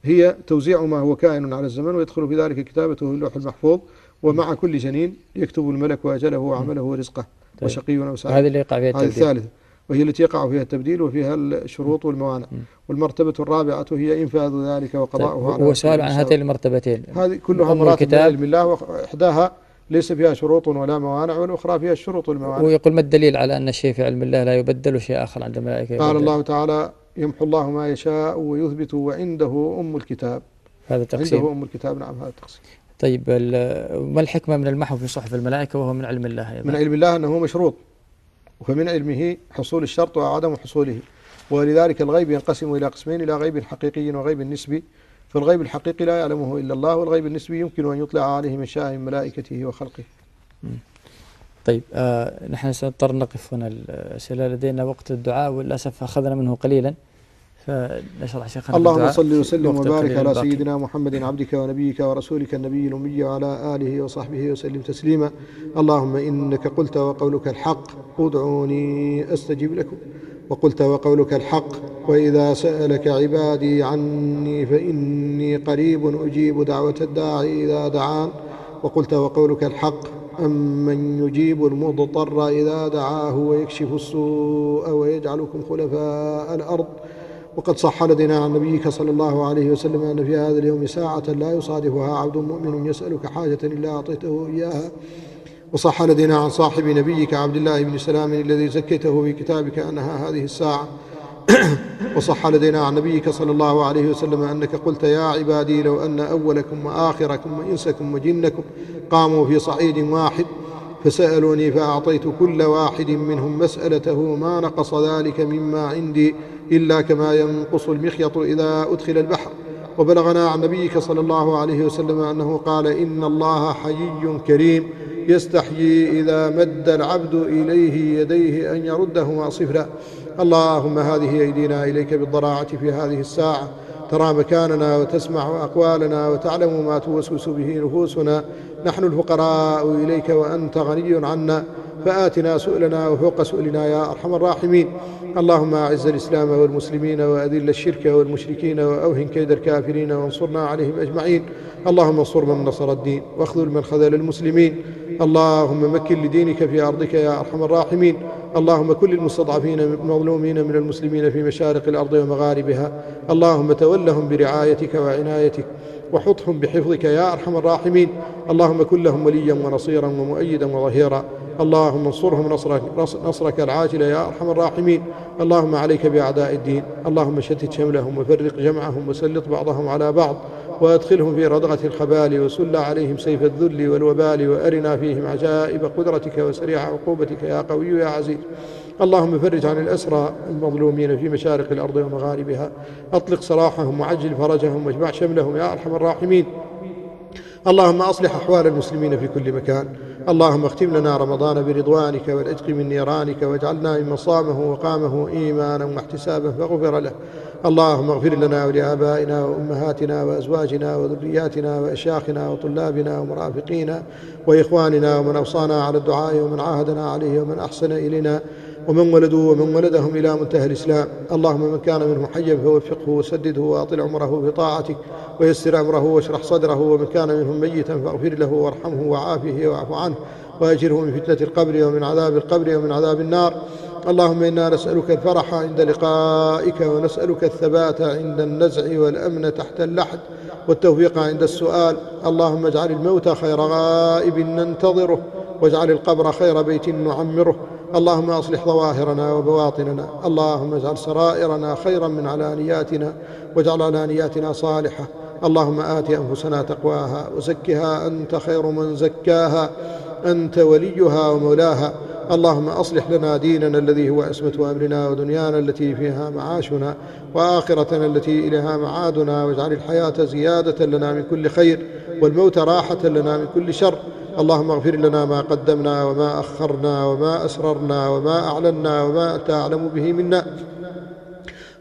هي توزيع ما هو كائن على الزمن ويدخل في ذلك كتابته في اللوح المحفوظ ومع كل جنين يكتب الملك وأجله وعمله ورزقه طيب. وشقي أو سعيد هذه اللي يقع فيها هذه الثالثة وهي التي يقع فيها التبديل وفيها الشروط والموانع. والمرتبة الرابعة هي إنفاذ ذلك وقضاؤه طيب، هو وسؤال عن هاتين المرتبتين. هذه كلها مراتب من علم الله وإحداها ليس فيها شروط ولا موانع والأخرى فيها الشروط والموانع. ويقول ما الدليل على أن الشيء في علم الله لا يبدل شيء آخر عند الملائكة؟ قال الله تعالى يمحو الله ما يشاء ويثبت وعنده أم الكتاب. هذا تقسيم. عنده أم الكتاب نعم هذا تقسيم. طيب ما الحكمة من المحو في صحف الملائكة وهو من علم الله أيضا؟ من علم الله أنه مشروط ومن علمه حصول الشرط وعدم حصوله. ولذلك الغيب ينقسم إلى قسمين إلى غيب حقيقي وغيب نسبي فالغيب الحقيقي لا يعلمه إلا الله والغيب النسبي يمكن أن يطلع عليه من شاء من ملائكته وخلقه. طيب آه نحن سنضطر نقف هنا. الأسئلة لدينا وقت الدعاء وللأسف أخذنا منه قليلا. فنشرح شيخنا اللهم صل وسلم وبارك على سيدنا محمد عبدك ونبيك ورسولك النبي الأمي وعلى آله وصحبه وسلم تسليما. اللهم إنك قلت وقولك الحق. ادعوني أستجيب لكم. وقلت وقولك الحق وإذا سألك عبادي عني فإني قريب أجيب دعوة الداعي إذا دعان. وقلت وقولك الحق أمن يجيب المضطر إذا دعاه ويكشف السوء ويجعلكم خلفاء الأرض. وقد صح لدينا عن نبيك صلى الله عليه وسلم أن في هذا اليوم ساعة لا يصادفها عبد مؤمن يسألك حاجة إلا أعطيته إياها. وصح لدينا عن صاحب نبيك عبد الله بن سلام الذي زكيته في كتابك أنها هذه الساعة. وصح لدينا عن نبيك صلى الله عليه وسلم أنك قلت يا عبادي لو أن أولكم وآخركم وإنسكم وجنكم قاموا في صعيد واحد فسألوني فأعطيت كل واحد منهم مسألته ما نقص ذلك مما عندي إلا كما ينقص المخيط إذا أدخل البحر. وبلغنا عن نبيك صلى الله عليه وسلم أنه قال إن الله حيي كريم يستحيي إذا مد العبد إليه يديه أن يردهما صفرا اللهم هذه أيدينا إليك بالضراعة في هذه الساعة. ترى مكاننا وتسمع أقوالنا وتعلم ما توسوس به نفوسنا. نحن الفقراء إليك وأنت غني عنا. فآتنا سؤلنا وفوق سؤلنا يا أرحم الراحمين. اللهم أعز الإسلام والمسلمين وأذل الشرك والمشركين وأوهن كيد الكافرين وانصرنا عليهم أجمعين. اللهم انصر من نصر الدين واخذل من خذل المسلمين. اللهم مكن لدينك في أرضك يا أرحم الراحمين. اللهم كل المستضعفين المظلومين من المسلمين في مشارق الأرض ومغاربها. اللهم تولهم برعايتك وعنايتك وحطهم بحفظك يا أرحم الراحمين. اللهم كن لهم وليا ونصيرا ومؤيدا وظهيرا. اللهم انصرهم نصرك, نصرك العاجل يا أرحم الراحمين. اللهم عليك بأعداء الدين. اللهم شتت شملهم وفرق جمعهم وسلط بعضهم على بعض. وأدخلهم في ردغة الخبال وسل عليهم سيف الذل والوبال وأرنا فيهم عجائب قدرتك وسريع عقوبتك يا قوي يا عزيز. اللهم فرج عن الأسرى المظلومين في مشارق الأرض ومغاربها. أطلق سراحهم وعجل فرجهم واجمع شملهم يا أرحم الراحمين. اللهم أصلح أحوال المسلمين في كل مكان. اللهم اختم لنا رمضان برضوانك والعتق من نيرانك واجعلنا إما صامه وقامه إيمانا واحتسابا فغفر له. اللهم اغفر لنا ولآبائنا وأمهاتنا وأزواجنا وذرياتنا وأشياخنا وطلابنا ومرافقينا وإخواننا ومن أوصانا على الدعاء ومن عاهدنا عليه ومن أحسن إلينا ومن ولدوا ومن ولدهم إلى منتهى الإسلام؟ اللهم من كان منهم حيا فوفقه وسدده وأطل عمره بطاعتك ويسر أمره واشرح صدره ومن كان منهم ميتا فاغفر له وارحمه وعافه واعف عنه وأجره من فتنة القبر ومن عذاب القبر ومن عذاب النار. اللهم إنا نسألك الفرح عند لقائك ونسألك الثبات عند النزع والأمن تحت اللحد والتوفيق عند السؤال. اللهم اجعل الموت خير غائب ننتظره واجعل القبر خير بيت نعمره اللهم أصلح ظواهرنا وبواطننا اللهم اجعل سرائرنا خيرا من علانياتنا واجعل علانياتنا صالحة اللهم آت أنفسنا تقواها وزكها أنت خير من زكاها أنت وليها ومولاها اللهم أصلح لنا ديننا الذي هو عصمة أمرنا ودنيانا التي فيها معاشنا وآخرتنا التي إليها معادنا واجعل الحياة زيادة لنا من كل خير والموت راحة لنا من كل شر. اللهم اغفر لنا ما قدمنا وما أخرنا وما أسررنا وما أعلنا وما تعلم به منا.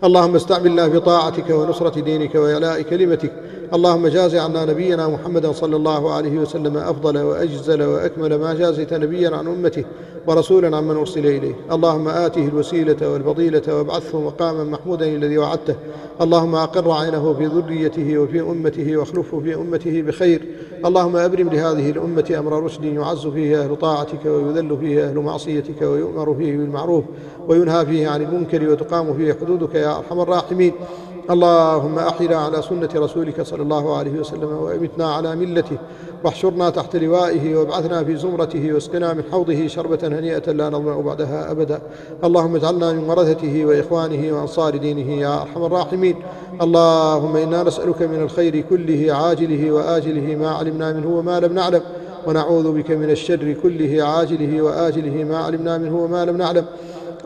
اللهم استعملنا بطاعتك ونصرة دينك وإعلاء كلمتك. اللهم جاز عنا نبينا محمد صلى الله عليه وسلم أفضل وأجزل وأكمل ما جازت نبيا عن أمته ورسولا عن من أرسل إليه. اللهم آته الوسيلة والفضيلة وابعثه مقاما محمودا الذي وعدته. اللهم أقر عينه في ذريته وفي أمته واخلفه في أمته بخير. اللهم أبرم لهذه الأمة أمر رشد يعز فيه أهل طاعتك ويذل فيه أهل معصيتك ويؤمر فيه بالمعروف وينهى فيه عن المنكر وتقام فيه حدودك يا أرحم الراحمين. اللهم أحينا على سنة رسولك صلى الله عليه وسلم وأمتنا على ملته. واحشرنا تحت لوائه وابعثنا في زمرته واسقنا من حوضه شربة هنيئة لا نظمأ بعدها أبدا. اللهم اجعلنا من ورثته وإخوانه وأنصار دينه يا أرحم الراحمين. اللهم إنا نسألك من الخير كله عاجله وآجله ما علمنا منه وما لم نعلم. ونعوذ بك من الشر كله عاجله وآجله ما علمنا منه وما لم نعلم.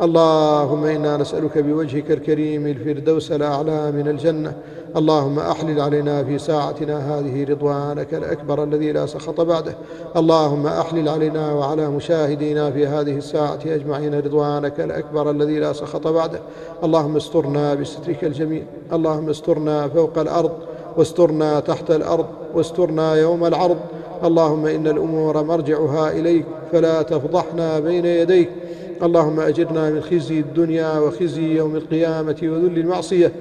اللهم إنا نسألك بوجهك الكريم الفردوس الأعلى من الجنة. اللهم أحلل علينا في ساعتنا هذه رضوانك الأكبر الذي لا سخط بعده. اللهم أحلل علينا وعلى مشاهدينا في هذه الساعة أجمعين رضوانك الأكبر الذي لا سخط بعده. اللهم استرنا بسترك الجميل اللهم استرنا فوق الأرض واسترنا تحت الأرض واسترنا يوم العرض. اللهم إن الأمور مرجعها إليك فلا تفضحنا بين يديك. اللهم أجرنا من خزي الدنيا وخزي يوم القيامة وذل المعصية.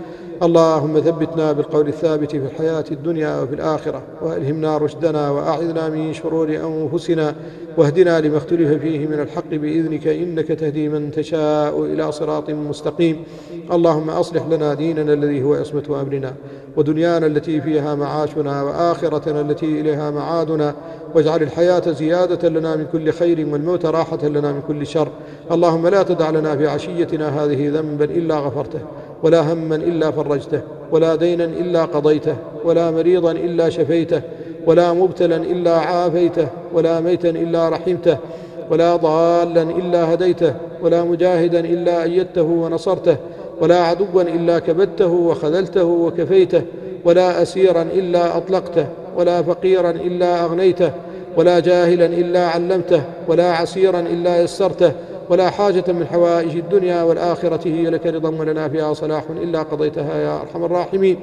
اللهم ثبتنا بالقول الثابت في الحياة الدنيا وفي الآخرة. وألهمنا رشدنا وأعذنا من شرور أنفسنا. واهدنا لما اختلف فيه من الحق بإذنك. إنك تهدي من تشاء إلى صراط مستقيم. اللهم أصلح لنا ديننا الذي هو عصمة أمرنا. ودنيانا التي فيها معاشنا وآخرتنا التي إليها معادنا واجعل الحياة زيادة لنا من كل خير والموت راحة لنا من كل شر. اللهم لا تدع لنا في عشيتنا هذه ذنبا إلا غفرته ولا هما إلا فرجته ولا دينا إلا قضيته ولا مريضا إلا شفيته ولا مبتلا إلا عافيته ولا ميتا إلا رحمته ولا ضالا إلا هديته ولا مجاهدا إلا أيدته ونصرته. ولا عدوا إلا كبدته وخذلته وكفيته ولا أسيرا إلا أطلقته ولا فقيرا إلا أغنيته ولا جاهلا إلا علمته ولا عسيرا إلا يسرته ولا حاجة من حوائج الدنيا والآخرة هي لك رضا ولنا فيها صلاح إلا قضيتها يا أرحم الراحمين.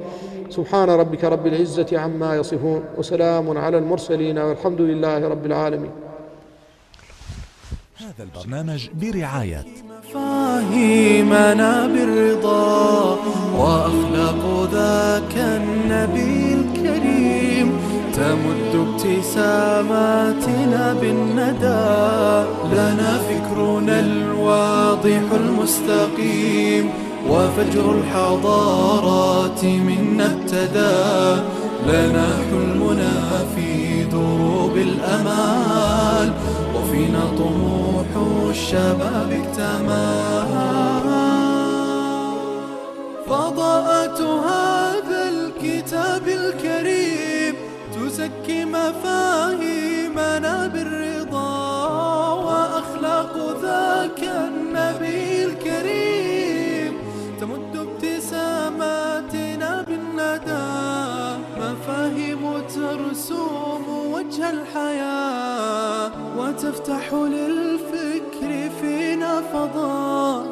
سبحان ربك رب العزة عما يصفون وسلام على المرسلين والحمد لله رب العالمين. هذا البرنامج برعاية. مفاهيمنا بالرضا وأخلاق ذاك النبي الكريم. تمد ابتساماتنا بالندى لنا فكرنا الواضح المستقيم وفجر الحضارات منا ابتدى. لنا حلمنا في دروب الأمال وفينا طموح ريح الشباب اكتماها فضاءات هذا الكتاب الكريم تزكي مفاهيمنا بالرضا وأخلاق ذاك النبي الكريم تمد ابتساماتنا بالندى مفاهيم ترسم وجه الحياة وتفتح لل فضاء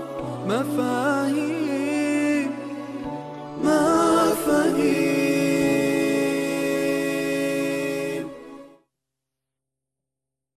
مفاهيم مفاهيم.